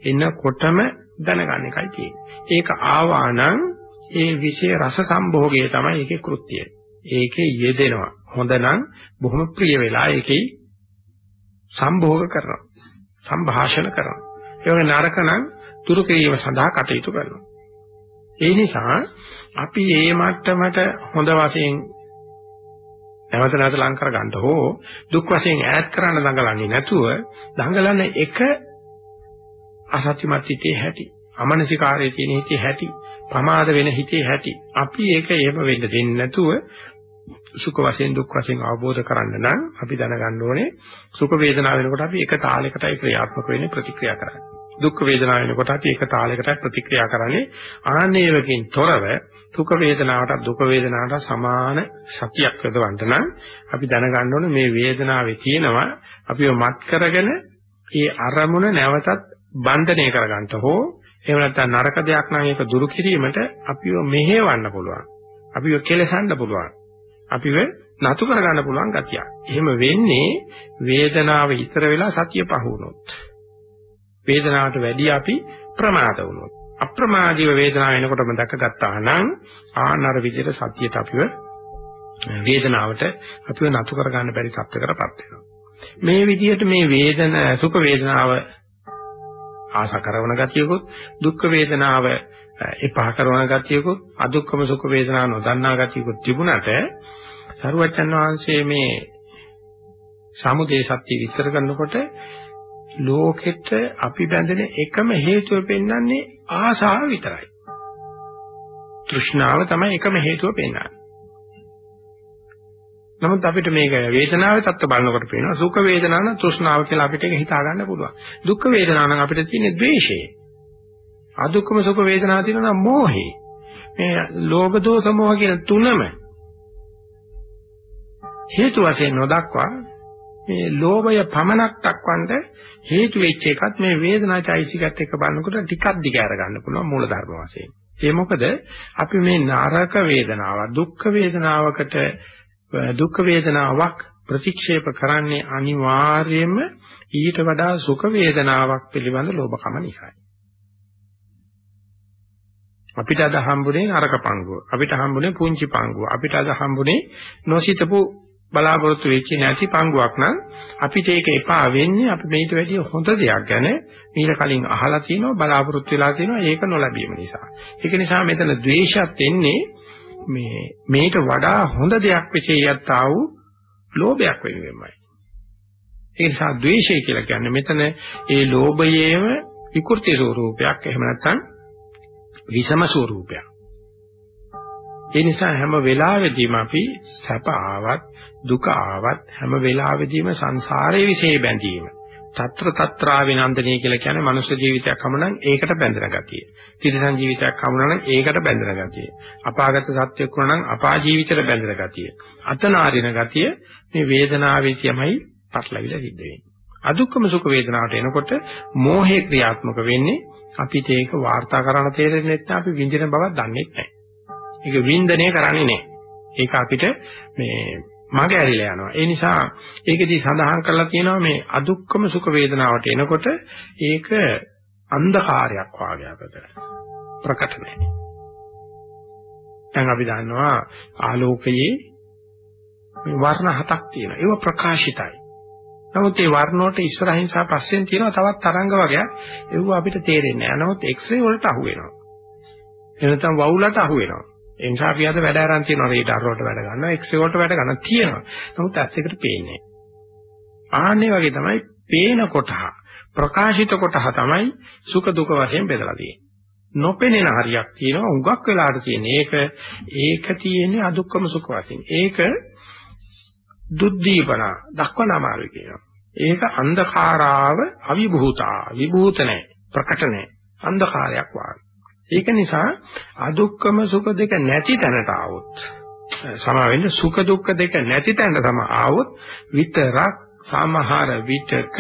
එනකොටම දැනගන්න එකයි තියෙන්නේ. ඒක ආවා නම් ඒ විශේෂ රස සම්භෝගය තමයි ඒකේ කෘත්‍යය. ඒකේ යෙදෙනවා. හොඳ නම් බොහොම ප්‍රිය වෙලා ඒකේ සම්භෝග කරනවා. සංభాෂණ කරනවා. ඒ වගේ නරක නම් දුරු කිරීම සඳහා කටයුතු කරනවා. ඒ නිසා අපි මේ මට්ටමට හොඳ වශයෙන් නැවත නැවත ලං කර ගන්න හෝ දුක් වශයෙන් ඈත් කරන්න දඟලන්නේ නැතුව දඟලන එක අසත්‍යමත් හිතේ හැටි අමනසිකාරයේ තියෙන හිතේ හැටි ප්‍රමාද වෙන හිතේ හැටි. අපි ඒක එහෙම වෙන්න දෙන්නේ නැතුව සුඛ වශයෙන් දුක් වශයෙන් අවබෝධ කරන්න නම් අපි දැනගන්න ඕනේ සුඛ වේදනාව වෙනකොට අපි එක තාලයකටයි ක්‍රියාත්මක වෙන්නේ ප්‍රතික්‍රියා කරන්නේ. දුක් වේදනාව වෙනකොට අපි එක තාලයකටයි ප්‍රතික්‍රියා කරන්නේ ආනේවකින් තොරව සුඛ වේදනාවට දුක වේදනාවට සමාන සතියක් යොදවන්න නම් අපි දැනගන්න ඕනේ මේ වේදනාවේ තියෙනවා අපිව මත් කරගෙන ඒ අරමුණ නැවතත් බන්ධනය කරගන්න හෝ එහෙම නැත්නම් නරක දෙයක් නම් ඒක දුරු කිරීමට අපිව මෙහෙවන්න පුළුවන්. අපිව කෙලසන්න පුළුවන්. අපිව නතු කරගන්න පුළුවන් ගතියක්. එහෙම වෙන්නේ වේදනාව ඉතර වෙලා සතිය පහ වුණොත්. වේදනාවට වැඩි අපි ප්‍රමාද වුණොත්. අප්‍රමාදීව වේදනාව එනකොටම දැකගත්තා නම් ආනර විදිහට සතියට අපිව වේදනාවට අපිව නතු කර ගන්න බැරි තත්ත්වයකටපත් වෙනවා. මේ විදිහට මේ වේදන සුඛ වේදනාව ආශා කරන ගතියකුත් දුක්ඛ වේදනාව එපා කරන ගතියකුත් අදුක්ඛම සුඛ වේදනාව නොදන්නා ගතියකුත් තිබුණට සරුවච්චන් වහන්සේ මේ සමුදේ සත්‍ය විස්තර කරනකොට ලෝකෙට අපි බැඳෙන එකම හේතුව පෙන්වන්නේ ආසාව විතරයි. තෘෂ්ණාව තමයි එකම හේතුව පෙන්වන්නේ. නමුත් අපිට මේක වේදනාවේ தත්ත්ව බලනකොට පේනවා සුඛ වේදනාව නම් තෘෂ්ණාව කියලා අපිට ඒක හිතා ගන්න පුළුවන්. දුක්ඛ වේදනාව නම් අපිට තියෙන්නේ ද්වේෂය. අදුක්ඛම සුඛ වේදනාව තියෙනවා නම් මෝහය. මේ ලෝභ දෝෂ මෝහ කියන තුනම හේතු වශයෙන් නොදක්වා මේ ලෝභය පමනක් දක්වන්න හේතු වෙච්ච එකත් මේ වේදනා චෛසිකත් එක්ක බලනකොට ටිකක් දිගහැර ගන්න පුළුවන් මූල ධර්ම වශයෙන්. ඒ මොකද අපි මේ නරක වේදනාව දුක්ඛ වේදනාවකට දුක්ඛ වේදනාවක් ප්‍රතික්ෂේප කරන්නේ අනිවාර්යයෙන්ම ඊට වඩා සුඛ වේදනාවක් පිළිබඳ ලෝභකම නිසායි. අපිට අද හම්බුනේ නරක පංගුව. අපිට හම්බුනේ පුංචි පංගුව. අපිට අද හම්බුනේ නොසිතපු බලාපොරොත්තු වෙච්ච නැති පංගුවක් නම් අපිට ඒක එපා වෙන්නේ අපි මේට වැඩිය හොඳ දෙයක් ගැන මීට කලින් අහලා තියෙනවා බලාපොරොත්තු වෙලා තියෙනවා ඒක නොලැබීම නිසා. ඒක නිසා මෙතන ද්වේෂයත් එන්නේ මේ මේට වඩා හොඳ දෙයක් විශේෂයත් ආ වූ ලෝභයක් වෙනුවෙන්මයි. ඒ නිසා ද්වේෂය කියලා කියන්නේ මෙතන ඒ ලෝභයේම විකෘති ස්වරූපයක් එහෙම නැත්නම් විෂම ස්වරූපයක්. ඒ නිසා හැම වෙලාවෙදීම අපි සැප ආවත් දුක ආවත් හැම වෙලාවෙදීම සංසාරයේ විශේෂ බැඳීම. తත්‍ර తත්‍රා විනන්දනීය කියලා කියන්නේ මනුෂ්‍ය ජීවිතයක් හමුනම් ඒකට බැඳෙන ගතිය. තිරිසන් ජීවිතයක් හමුනම් ඒකට බැඳෙන ගතිය. අපාගත සත්‍යයක් වුණා නම් අපා ජීවිතයට බැඳෙන ගතිය. අතනාරින ගතිය මේ වේදනාවේසියමයි පටලවිලා සිද්ධ වෙන්නේ. අදුක්කම සුඛ වේදනාවට එනකොට මෝහේ ක්‍රියාත්මක වෙන්නේ අපිට ඒක වාර්තා කරන්න තේරෙන්නේ නැත්නම් අපි විඳින බවක් දන්නේ නැහැ. ඒක වින්දනය කරන්නේ නැහැ. ඒක අපිට මේ මග ඇරිලා යනවා. ඒ නිසා ඒකෙදී සඳහන් කරලා තියෙනවා මේ අදුක්කම සුඛ වේදනාවට එනකොට ඒක අන්ධකාරයක් වාගේ අපට ප්‍රකට නැහැ. දැන් අපි දන්නවා ආලෝකයේ වර්ණ හතක් තියෙනවා. ඒව ප්‍රකාශිතයි. නමුත් ඒ වර්ණ වලට ඉස්සරහින් සහ පස්සෙන් තියෙනවා තවත් තරංග වර්ගයක්. ඒව අපිට තේරෙන්නේ නැහැ. නමුත් X-ray වලට අහු වෙනවා. එනතම් වවුලට අහු වෙනවා. ඒ නිසා අපි අද වැඩ ආරම්භ කරනවා රේඩාර් වලට වැඩ ගන්නවා X-ray වලට වැඩ ගන්න තියෙනවා. නමුත් ඇස් එකට පේන්නේ ආන්නේ වගේ තමයි පේන කොටහ ප්‍රකාශිත කොටහ තමයි සුඛ දුක වශයෙන් බෙදලා තියෙන්නේ. නොපෙනෙන හරියක් තියෙනවා උඟක් වෙලාට තියෙන්නේ. ඒක ඒක තියෙන්නේ අදුක්කම සුඛ වශයෙන්. ඒක දුද්දීපන දක්වන අමාරුයි කියනවා. ඒක අන්ධකාරාව අවිභූතා විභූත නැහැ ප්‍රකට නැහැ අන්ධකාරයක් වාගේ. ඒක නිසා අදුක්කම සුඛ දෙක නැති තැනට ආවොත් සමා වෙන්න සුඛ දුක්ඛ දෙක නැති තැනට තම ආවොත් විතරක් සමහර විතක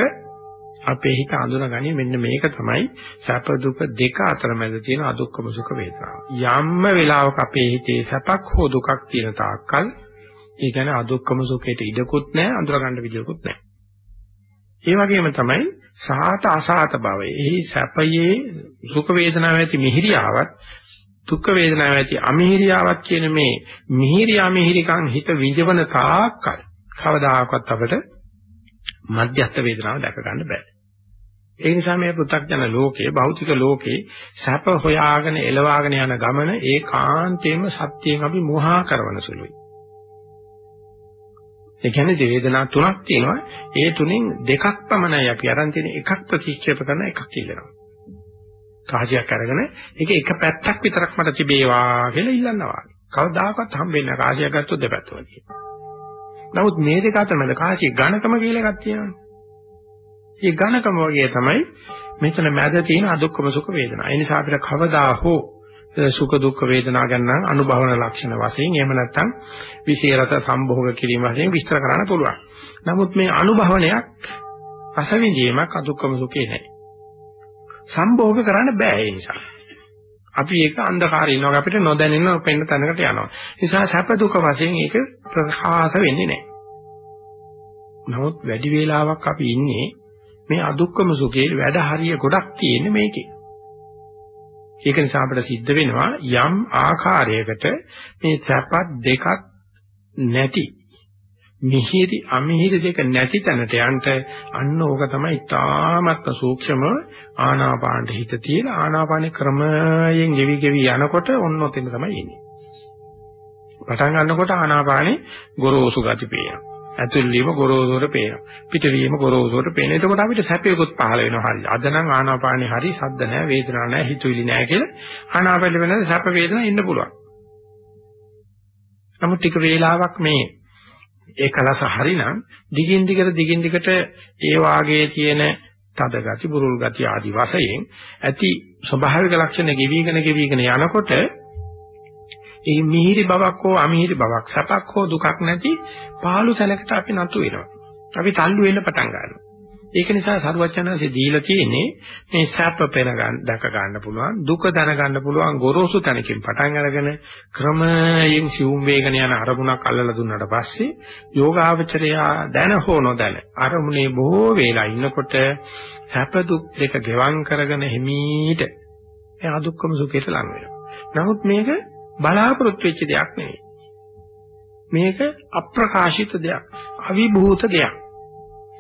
අපේ හිත අඳුනගනි මෙන්න මේක තමයි සැප දුක දෙක අතර මැද තියෙන අදුක්කම සුඛ වේදනාව. යම්ම වෙලාවක අපේ හිතේ සැපක් හෝ දුකක් තියෙන තාක්කල් ඒ කියන්නේ අදුක්කම සුඛයට ඉඩකුත් නැහැ අඳුර ගන්න විදියකුත් නැහැ. ඒ වගේම තමයි සාත අසාත භවය. එහි සැපයේ සුඛ වේදනාව ඇති මිහිරියාවත් දුක් වේදනාව ඇති අමිහිරියාවක් කියන මේ මිහිරි අමිහිරිකම් හිත විඳවන තාක්කල් කවදාකවත් අපිට මධ්‍යස්ථ වේදනාව දැක ගන්න බෑ. ඒ නිසා මේ පෘථග්ජන ලෝකයේ භෞතික ලෝකේ සැප හොයාගෙන එලවාගෙන යන ගමන ඒකාන්තයෙන්ම සත්‍යයෙන් අපි මොහා කරන සුළුයි. ඒ කියන්නේ වේදනා තුනක් තියෙනවා. ඒ තුنين දෙකක් පමණයි අපි අරන් තියෙන එකක් ප්‍රතික්ෂේප කරන එකක් ඉල්ලනවා. කාසියක් අරගෙන ඒක එක පැත්තක් විතරක් මට තිබේවා කියලා ඉල්ලනවා. කවදාකවත් හම්බෙන්නේ නැහැ කාසියක් ගත්තොත් දෙපැත්ත වගේ. නමුත් මේ දෙක අතර මැද කාසිය ඝනකම කියලා එකක් තියෙනවා. ඒ ඝනකම වගේ තමයි මෙතන මැද තියෙන අදුක්කම සුඛ වේදනා. ඒ නිසා අපිට කවදා හෝ සුඛ දුක්ඛ වේදනා ගන්න අනුභවන ලක්ෂණ වශයෙන් එහෙම නැත්නම් විශේෂත සම්භෝග කිරීම වශයෙන් විස්තර කරන්න පුළුවන්. නමුත් මේ අනුභවනයක් රසවිඳීමක් අදුක්කම සුඛේ නැහැ. සම්භෝග කරන්න බෑ ඒ නිසා. අපි ඒක අන්ධකාරය ඉන්නවා අපිට නොදැනෙන පෙන්න තැනකට යනවා. නිසා සැප දුක වශයෙන් ඒක ප්‍රකාශ වෙන්නේ නැහැ. නමුත් වැඩි වේලාවක් අපි ඉන්නේ මේ අදුක්කම සුඛේ වැඩ හරිය ගොඩක් තියෙන්නේ මේකේ. ඒක නිසා අපිට සිද්ධ වෙනවා යම් ආකාරයකට මේ සැපත් දෙකක් නැති මිහිරි අමිහිරි දෙක නැති තැනට යන්න අන්න ඕක තමයි තාමත් සූක්ෂම ආනාපානට හිත තියලා ආනාපානේ ක්‍රමයෙන් ගෙවි ගෙවි යනකොට ඔන්න ඔතෙන් තමයි එන්නේ. පටන් ගන්නකොට ආනාපානේ ගොරෝසු ගති පේනවා. ඇතුල් වීම ගොරෝසුවට පේනවා. පිටවීම ගොරෝසුවට පේනවා. එතකොට අපිට සැපයකුත් පහළ වෙනවා හරිය. අද නම් ආනාපානේ හරි සද්ද නැහැ, වේදනා නැහැ, හිතුවිලි නැහැ කියලා ආනාපානෙ වෙනද සැප වේදනා ඉන්න පුළුවන්. නමුත් ටික වේලාවක් මේ ඒකලස හරිනම් දිගින් දිගට දිගින් දිගට ඒ වාගේ තියෙන තද ගති, බුරුල් ගති ආදි වශයෙන් ඇති ස්වභාවික ලක්ෂණ ගෙවිගෙන ගෙවිගෙන යනකොට ඒ මිහිරි බවක් හෝ අමිහිරි බවක් සැපක් හෝ දුකක් නැති පාළු තැනකට අපි නතු වෙනවා. අපි තල්ලු වෙන්න පටන් ගන්නවා. ඒක නිසා සරුවචනanse දීලා තියෙන්නේ මේ සැප පෙර ගන්න දැක ගන්න පුළුවන් දුක දැන ගන්න පුළුවන් ගොරෝසු තැනකින් පටන් අරගෙන ක්‍රමයෙන් සිවුම් වේගන යන අරමුණක් අල්ලලා දුන්නාට පස්සේ යෝගාවචරයා දැන හෝ නොදැන අරමුණේ බොහෝ වේලා ඉන්නකොට සැප දුක් දෙක ගෙවම් කරගෙන හිමීට එයා දුක්ඛම සුඛයට ලං වෙනවා නමුත් මේක බලාපොරොත්තු වෙච්ච දෙයක් නෙවෙයි. මේක අප්‍රකාශිත දෙයක්, අවිභූත දෙයක්.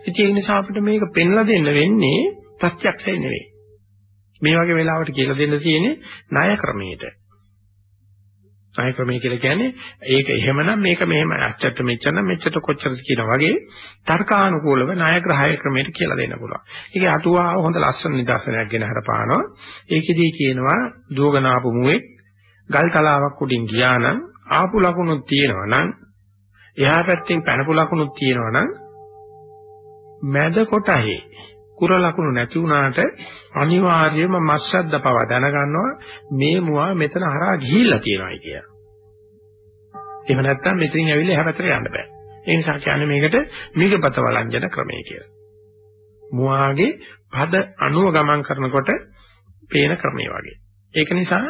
ඉතින් ඒ නිසා අපිට මේක පෙන්ලා දෙන්න වෙන්නේ ප්‍රත්‍යක්ෂය නෙවෙයි. මේ වගේ වෙලාවට කියලා දෙන්න තියෙන්නේ ණය ක්‍රමයට. ණය ක්‍රමය කියලා කියන්නේ ඒක එහෙමනම් මේක මෙහෙම අච්චට මෙච්චර නම් මෙච්චර කොච්චරද කියන වගේ තර්කානුකූලව ණය ග්‍රහය ක්‍රමයට කියලා දෙන්න පුළුවන්. ඒකේ අටුවාව හොඳ ලස්සන නිදර්ශනයක් ගෙන හරපානවා. ඒකෙදී කියනවා දුවගෙන ආපු මුවෙක් ගල් තලාවක් උඩින් ගියා නම් ආපු ලකුණුත් තියෙනවා නම් එහා පැත්තෙන් පැනපු ලකුණුත් තියෙනවා නම් මැද කොටහේ කුර ලකුණු නැති වුණාට අනිවාර්යයෙන්ම මස්සද්ද පව දැනගන්නවා මේ මුවා මෙතන හරහා ගිහිල්ලා තියෙනවායි කියලා. එහෙම නැත්නම් මෙතනින් ඇවිල්ලා එහා පැත්තට යන්න බෑ. ඒ නිසා කියන්නේ මේකට මිගපත වළංජන ක්‍රමය කියලා. මුවාගේ පද අණුව ගමන් කරනකොට පේන ක්‍රමය වගේ. ඒක නිසා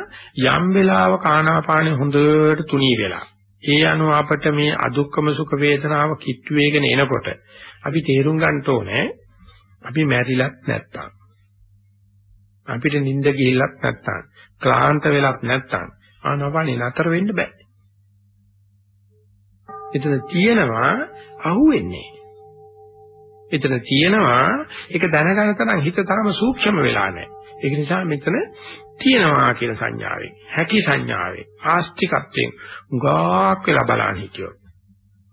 යම් වෙලාවක ආනාපානෙ හොඳට තුනී වෙලා ඒ අනුව අපිට මේ අදුක්කම සුඛ වේදනාව කිට්ටු වේගෙන එනකොට අපි තේරුම් ගන්න ඕනේ අපි මැරිලත් නැත්තම් අපිට නිින්ද ගිහිල්ලත් නැත්තම් ක්ලාන්ත වෙලත් නැත්තම් ආනවනේ නතර වෙන්න බෑ. එතන තියෙනවා අහුවෙන්නේ. එතන තියෙනවා ඒක දැනගන්න තරම් හිත තරම සූක්ෂම වෙලා නැහැ. ඒක නිසා මෙතන තියෙනවා කියන සංඥාවෙන්, හැකි සංඥාවෙන්, ආස්තිකත්වයෙන් උගාක් වෙලා බලන්න හිටියොත්.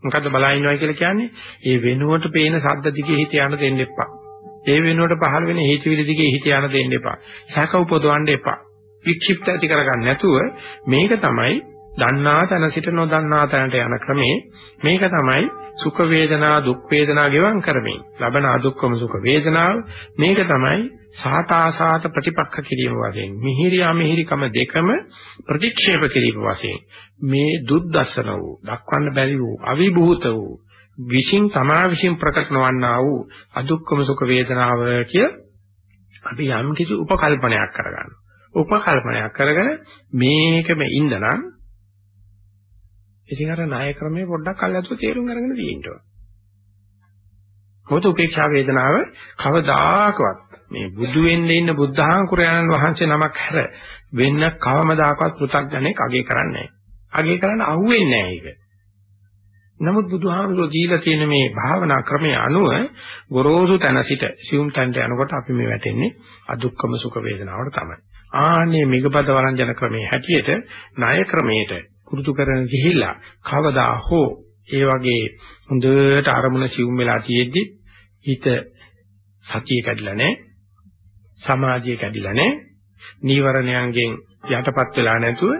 මොකද්ද බලහින්නවා කියලා කියන්නේ? ඒ වෙනුවට පේන සද්ද දිගේ හිත යන්න දෙන්න එපා. ඒ වෙනුවට පහළ වෙන හේතුවිලි දිගේ හිත යන්න දෙන්න එපා. සැක උපදවන්න එපා. වික්ෂිප්ත ඇති කරගන්න නැතුව මේක තමයි දන්නා තැන සිට නොදන්නා තැනට යන ක්‍රමේ මේක තමයි සුඛ වේදනා දුක් වේදනා ගෙවම් කරමින් ලබන අදුක්කම සුඛ වේදනාව මේක තමයි සාතාසාත ප්‍රතිපක්ඛ කිරීම වශයෙන් මිහිරි අමිහිරිකම දෙකම ප්‍රතික්ෂේප කිරීම වශයෙන් මේ දුද්දස්සන වූ දක්වන්න බැරි වූ අවිභූත වූ විශ්ින් තමා විශ්ින් ප්‍රකට නොවන්නා වූ අදුක්කම සුඛ වේදනාව කිය අපි යම් කිසි උපකල්පනයක් කරගන්න. උපකල්පනයක් කරගෙන මේකම ඉඳනම් ඉතින් අර ණය ක්‍රමයේ පොඩ්ඩක් අල්ලතුව තේරුම් අරගෙන තියෙනවා. මොකද උපේක්ෂා වේදනාව කවදාකවත් මේ බුදු වෙන්න ඉන්න බුද්ධාංකුරයන් වහන්සේ නමක් හැර වෙන්න කවමදාකවත් පෘථග්ජනෙක් අගේ කරන්නේ නැහැ. අගේ කරන්න අහුවෙන්නේ නැහැ ඒක. නමුත් බුදුහාමුදුරුවෝ දීලා තියෙන මේ භාවනා ක්‍රමයේ අනුව ගොරෝසු තැන සිට සියුම් තැනට යනකොට අපි මේ වැටෙන්නේ අදුක්කම සුඛ වේදනාවට තමයි. ආන්නේ මිගපද වරංජන ක්‍රමයේ හැටියට ණය ක්‍රමයට පුරුදු කරගෙන ගිහිල්ලා කවදා හෝ ඒ වගේ හොඳට අරමුණ සිවුම් වෙලා තියෙද්දි හිත සතිය කැඩිලා නැහැ සමාධිය කැඩිලා නැහැ නීවරණයන්ගෙන් යටපත් වෙලා නැතුව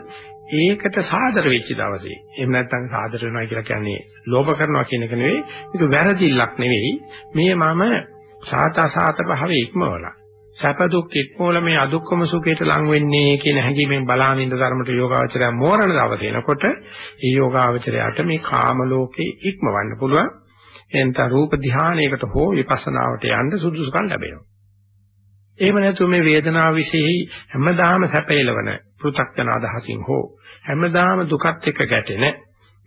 ඒකට සාදර වෙච්ච දවසේ එහෙම නැත්නම් සාදර වෙනවා කියලා කියන්නේ ලෝභ කරනවා කියන එක නෙවෙයි මේක වැරදිල්ලක් නෙවෙයි. මේ මම සාතා සාත භාවයේ ඉක්මවලා සැප දුක් එක්කෝල මේ අදුක්කම සුඛයට ලං වෙන්නේ කියන හැඟීමෙන් බලාගෙන ඉන්න ධර්මයට යෝගාවචරය මෝරණ දවස එනකොට ඒ යෝගාවචරයට මේ කාම ලෝකේ ඉක්මවන්න පුළුවන්. එන්ට රූප ධානයකට හෝ විපස්සනාවට යන්න සුදුසුකම් ලැබෙනවා. එහෙම නැතු මේ වේදනාව વિશેයි හැමදාම සැපයලවන පෘථක්තන අදහසින් හෝ හැමදාම දුකත් එක්ක ගැටෙන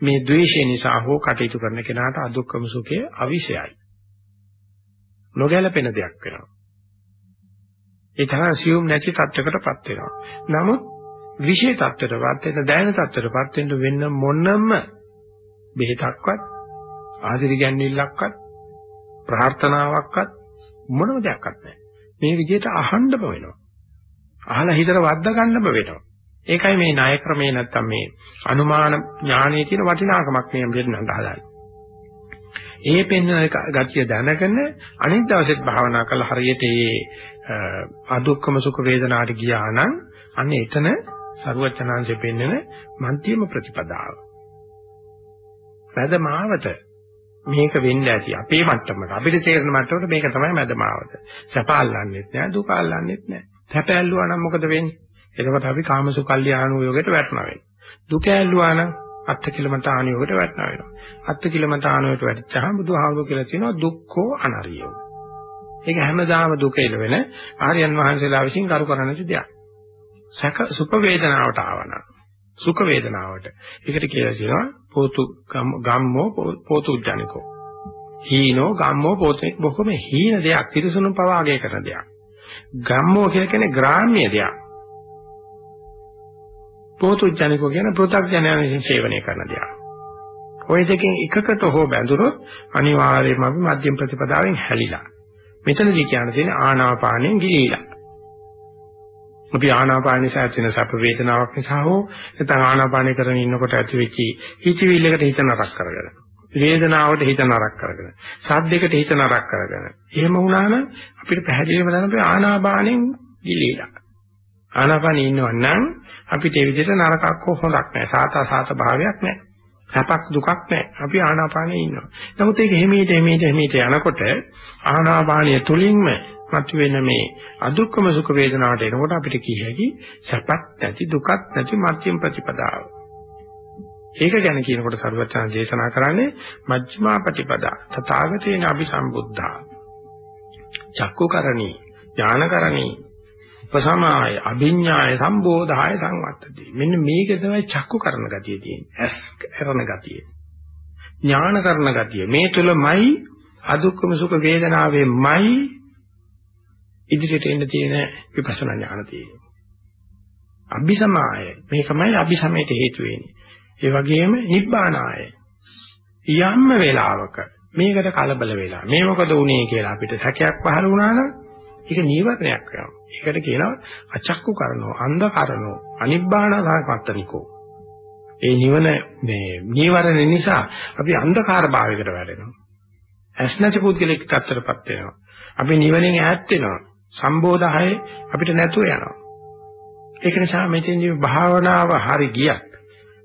මේ ද්වේෂය නිසා හෝ කටයුතු කරන කෙනාට අදුක්කම සුඛය අවිෂයයි නොගැලපෙන දෙයක් වෙනවා. ඒ තරම් සියුම් නැති තත්යකටපත් වෙනවා. නමුත් විශේෂ තත්ත්වයටපත් වෙන දැනෙන තත්ත්වයටපත් වෙන්න වෙන මොනම බෙහෙතක්වත් ආදිරි ගැන්විල්ලක්වත් ප්‍රාර්ථනාවක්වත් මොනම දෙයක්වත් නැහැ. මේ විදිහට අහන්නම වෙනවා. අහලා හිතට වද්දා ගන්නම වෙනවා. ඒකයි මේ ණය ක්‍රමේ නැත්තම් මේ අනුමාන ඥානයේ තියෙන වටිනාකමක් මේ දෙන්නට හදාගන්නේ. ඒ පෙන්වන ගතිය දැනගෙන අනිත් දවසෙත් භාවනා කරලා හරියට ඒ අදුක්කම සුඛ වේදනාට ගියා නම් අන්න එතන සරුවචනාංශය පෙන්වන මන්තිම ප්‍රතිපදාව. මදමාවත මේක වෙන්න ඇති අපේ මට්ටමට අපිට තේරෙන මට්ටමට මේක තමයි මදමාවත. සැප අල්ලන්නෙත් නෑ දුක අල්ලන්නෙත් නෑ. සැප ඇල්ලුවා නම් මොකද වෙන්නේ? එතකොට අපි කාමසුකල්්‍යාණු යෝගයට වැටෙනවා වෙන්නේ. දුක ඇල්ලුවා නම් අත්ති කිලමතාණියකට වැටෙනවා වෙනවා. අත්ති කිලමතාණියට වැටිච්චාම බුදුහාමුදුරුවෝ කියලා කියනවා දුක්ඛෝ අනරියෝ. ඒක හැමදාම දුක එළවෙන ආර්යයන් වහන්සේලා විසින් කරු කරන දෙයක්. සැක සුඛ වේදනාවට ආවනම් සුඛ වේදනාවට. ඒකට කියලා කියනවා පෝතු ගම්මෝ පෝතු උජ්ජනිකෝ. හීනෝ ගම්මෝ පෝතේ බොහොම හීන දෙයක් තිරසුණු පවාගේ කරන දෙයක්. ගම්මෝ කියලා කියන්නේ ග්‍රාම්‍ය දෙයක්. පෝතුජ්ජනිකෝ කියන පෘථග්ජනයන් විසින් සේවනය කරන දෙයක්. ওই දෙකෙන් එකකට හෝ බැඳුනොත් අනිවාර්යයෙන්ම අපි මධ්‍යම ප්‍රතිපදාවෙන් හැලිලා. මෙතනදී කියන්න තියෙන ආනාපානෙන් ගිලීලා. අපි ආනාපානයේ සැචෙන සැප වේදනාවක් නිසා හෝ නැත්නම් ආනාපානය කරගෙන ඉන්නකොට ඇති වෙච්ච හිතවිල්ලකට හිත නරක කරගෙන වේදනාවට හිත නරක කරගෙන සද්දයකට හිත නරක කරගෙන එහෙම වුණාම අපිට පැහැදිලිවම දැනෙන්නේ ආනාපානෙන් ගිලීලා ආනාපානෙ ඉන්නවනම් අපිට ඒ විදිහට නරකක් හෝ හොඳක් නැහැ සාතා සාත භාවයක් නැහැ සැපක් දුකක් නැහැ. අපි ආනාපානයේ ඉන්නවා. නමුත් ඒක හිමීට හිමීට හිමීට යනකොට ආනාපානය තුලින්ම මතුවෙන මේ අදුක්කම සුඛ වේදනාවට එනකොට අපිට කිය හැකි සැපක් නැති දුකක් නැති මධ්‍යම ප්‍රතිපදාව. ඒක ගැන කියනකොට සර්වචන දේශනා කරන්නේ මජ්ක්‍ධිමා ප්‍රතිපදා. තථාගතේන අபிසම්බුද්ධා. චක්කුකරණී ඥානකරණී උපසමාය අභිඥාය සම්බෝධාය සංවත්තති. මෙන්න මේක තමයි චක්කු කරන ගතිය තියෙන්නේ. ඇස් කරන ගතිය. ඥාන කරන ගතිය. මේ තුලමයි අදුක්කම සුඛ වේදනාවෙමයි ඉදිරියට එන්න තියෙන විපස්සනා ඥාන තියෙන්නේ. අභිසමාය. මේකමයි අභිසමයට හේතු වෙන්නේ. ඒ වගේම නිබ්බානාය. යම්ම වේලාවක මේකට කලබල වෙලා මේ මොකද වුනේ කියලා අපිට සැකයක් පහළ වුණා නම් ඒක නීවරණයක් වෙනවා. ඒකට කියනවා අචක්කු කරනෝ, අන්ධ කරනෝ, අනිබ්බාන සාකත්තනිකෝ. ඒ නිවන මේ නීවරණ නිසා අපි අන්ධකාර භාවයකට වැටෙනවා. ඇස් නැති පුද්ගලෙක් කතරපත් වෙනවා. අපි නිවනෙන් ඈත් වෙනවා. සම්බෝධහය අපිට නැතුව යනවා. ඒක නිසා මෙතෙන්දී භාවනාව හරි ගියත්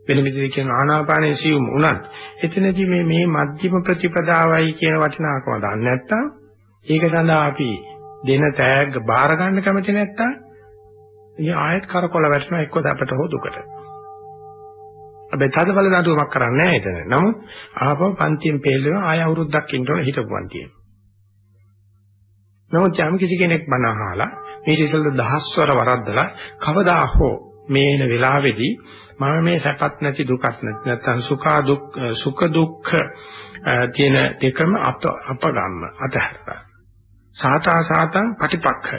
වෙන විදිහට කියන ආනාපානයේ සියුම් උනත් එතනදී මේ මේ මධ්‍යම ප්‍රතිපදාවයි කියන වචනාකම දන්නේ නැත්නම් ඒක සඳහා අපි දෙන තෑග්ග බාර ගන්න කැමති නැත්තම් ඉතින් ආයෙත් කරකොල වැටෙනවා එක්ක දැපට හෝ දුකට. අපි තදබල නඩුවමක් කරන්නේ නැහැ එතන. නමුත් ආපහු පන්තියෙන් පෙළෙන ආය අවුරුද්දක් ඉන්න ඕන හිටපු පන්තියේ. නමුත් යම් කිසි කෙනෙක් බණ අහලා මේ ඉතිසල දහස්වර වරද්දලා කවදා හෝ මේන වෙලාවේදී මම මේ සැපත් නැති දුකක් නැති නැත්නම් සුඛ දුක් සුඛ දුක්ඛ තියෙන දෙකම අප අපගම්ම අතහැරලා සාතා සාතං පටිපක්ඛ.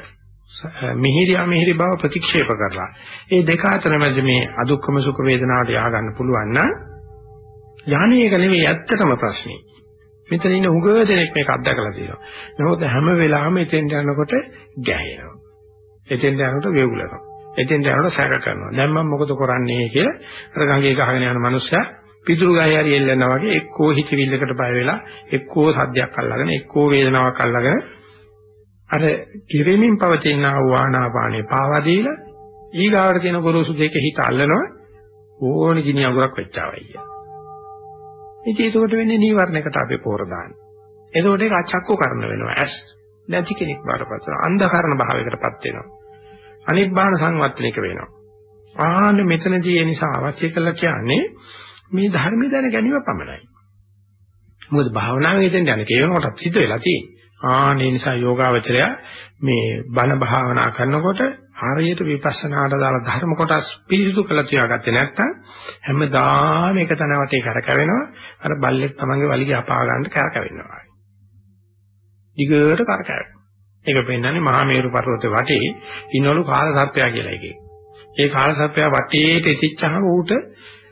මිහිරි අමිහිරි බව ප්‍රතික්ෂේප කරලා. ඒ දෙක අතර මැද මේ අදුක්කම සුඛ වේදනාවට යහ ගන්න පුළුවන් නම් යහනේ එක නෙවෙයි ඇත්තටම ප්‍රශ්නේ. මෙතන ඉන්න උගව දෙනෙක් මේක අත්දකලා තියෙනවා. නමුත් හැම වෙලාවෙම එතෙන් යනකොට ගැහෙනවා. එතෙන් යනකොට වේගුලනවා එතෙන් යනකොට සැක කරනවා. දැන් මම මොකද කරන්නේ කියලා අර ගඟේ ගහගෙන යන මනුස්සයා පිටුරු ගහේ හරි එල්ලනවා වගේ එක්කෝ හිතවිල්ලකට බය වෙලා එක්කෝ සද්දයක් අල්ලගෙන එක්කෝ වේදනාවක් අල්ලගෙන අර කිරෙමින් පවතින ආනාපානේ පාවා දීලා ඊගාවට තියෙන ගොරෝසු දෙක හිත අල්ලනවා ඕන ගිනි අඟුරක් වෙච්චාවයි කිය. ඉතින් ඒකට වෙන්නේ නීවරණයකට අපි පෝර දාන්නේ. එතකොට ඒක අචක්කු කරන වෙනවා. ඇස් නැති කෙනෙක් වඩපත් අන්ධකාරණ භාවයකටපත් වෙනවා. අනිබ්බාන සංවත්තනික වෙනවා. ආන්න මෙතනදී ඒ නිසා අවශ්‍ය කළා කියන්නේ මේ ධර්මය දැන ගැනීම පමණයි. මොකද භාවනාවේ දෙන්න යන කේවනකොටත් සිද්ධ වෙලා තියෙන්නේ. ආනේ නිසා යෝගාවචරය මේ බණ භාවනා කරනකොට හරියට විපස්සනාට දාලා ධර්ම කොටස් පිළිසුදු කළා තියාගත්තේ නැත්නම් හැමදාම එක තැන වටේ කරකැවෙනවා අර බල්ලෙක් තමන්ගේ වලිගය අපා ගන්න කරකැවෙනවා. ඊගොඩ කරකැවෙනවා. ඒක පෙන්නන්නේ මහා මේරු පර්වතේ වටේ ඉන්නවලු කාල සර්පයා කියලා එකේ. ඒ කාල සර්පයා වටේට එතිච්චහම ඌට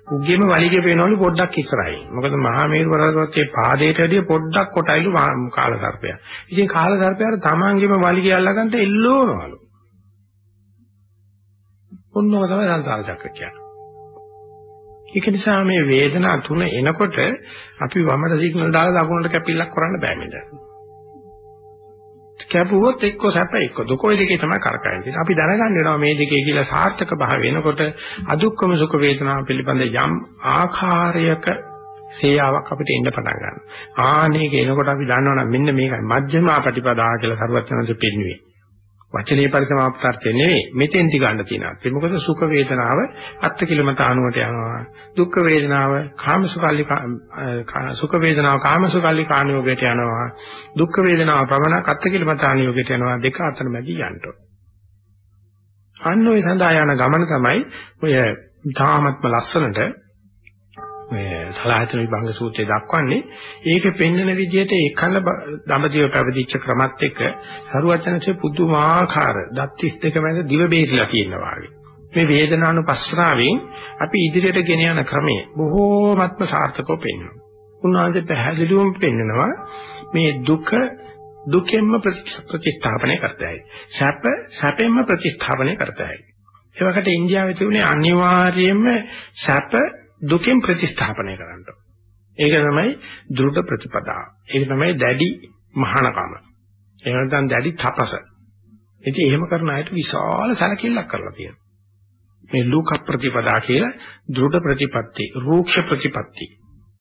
උග්ගෙම වලිගේ පේනවලු පොඩ්ඩක් ඉස්සරහින්. මොකද මහා මේරු පර්වතයේ පාදයට වැඩිය පොඩ්ඩක් කොටයිලු කාල සර්පයා. ඉතින් කාල සර්පයාට තමන්ගේම වලිගේ අල්ලගන්න එල්ලෝනවලු. ඔන්නෝම තමයි සංසාර චක්‍ර කියන්නේ. ඒක නිසා මේ වේදනා තුන එනකොට අපි වමට සිග්නල් දාලා දකුණට කැපිල්ලක් කරන්න බෑ මෙතන. කැපුවොත් එක්ක සැප එක්ක දුක ඔය දෙකේ තමයි කරකැවෙන්නේ. අපි දැනගන්න වෙනවා මේ දෙකේ කියලා සාර්ථක භාව වෙනකොට අදුක්කම සුඛ වේදනා පිළිබඳ යම් ආකාරයක සේයාවක් අපිට එන්න පටන් ගන්නවා. ආනේක එනකොට අපි දන්නවනම් මෙන්න මේකයි මජ්ක්‍ධිමා ප්‍රතිපදා කියලා සරුවචනන්සේ පෙන්වුවේ. වචනේ පරිසමාප්තාර්ථය නෙවෙයි මෙතෙන්දි ගන්න තියෙනවා. ඒ මොකද සුඛ වේදනාව අත්කිලමතානුවට යනවා. දුක්ඛ වේදනාව කාමසුකල්ලි සුඛ වේදනාව කාමසුකල්ලි කාණියෝගයට යනවා. දුක්ඛ වේදනාව ප්‍රමණක් අත්කිලමතානියෝගයට යනවා. දෙක අතර මැදි යන්න අන්න ඔය සඳහා යන ගමන තමයි ඔය තාමත්ම ලස්සනට මේ සලායතන විභංග සූත්‍රයේ දක්වන්නේ ඒකේ පෙන්වන විදිහට ඒකල දඹදිව පැවදිච්ච ක්‍රමත් එක්ක සරුවචනසේ පුදුමාකාර දත් 32 මැද දිව බේරිලා තියෙනවා වගේ. මේ වේදනානුපස්සනාවෙන් අපි ඉදිරියට ගෙන යන ක්‍රමය බොහෝමත්ම සාර්ථකව පෙන්වනවා. උන්වහන්සේ පැහැදිලිවම පෙන්නනවා මේ දුක දුකෙන්ම ප්‍රතිස්ථාපනය කරතයි. සැප සැපෙන්ම ප්‍රතිස්ථාපනය කරතයි. ඒ වගේට ඉන්දියාවේ තිබුණේ අනිවාර්යයෙන්ම සැප දුකෙන් ප්‍රතිස්ථාපනය කරන්න. ඒක තමයි දෘঢ় ප්‍රතිපදාව. ඒක තමයි දැඩි මහානකම. එහෙම නැත්නම් දැඩි තපස. ඉතින් එහෙම කරන අයට විශාල සැලකිල්ලක් කරලා තියෙනවා. මේ ලෝක ප්‍රතිපදා කියලා දෘঢ় ප්‍රතිපatti, රූක්ෂ ප්‍රතිපatti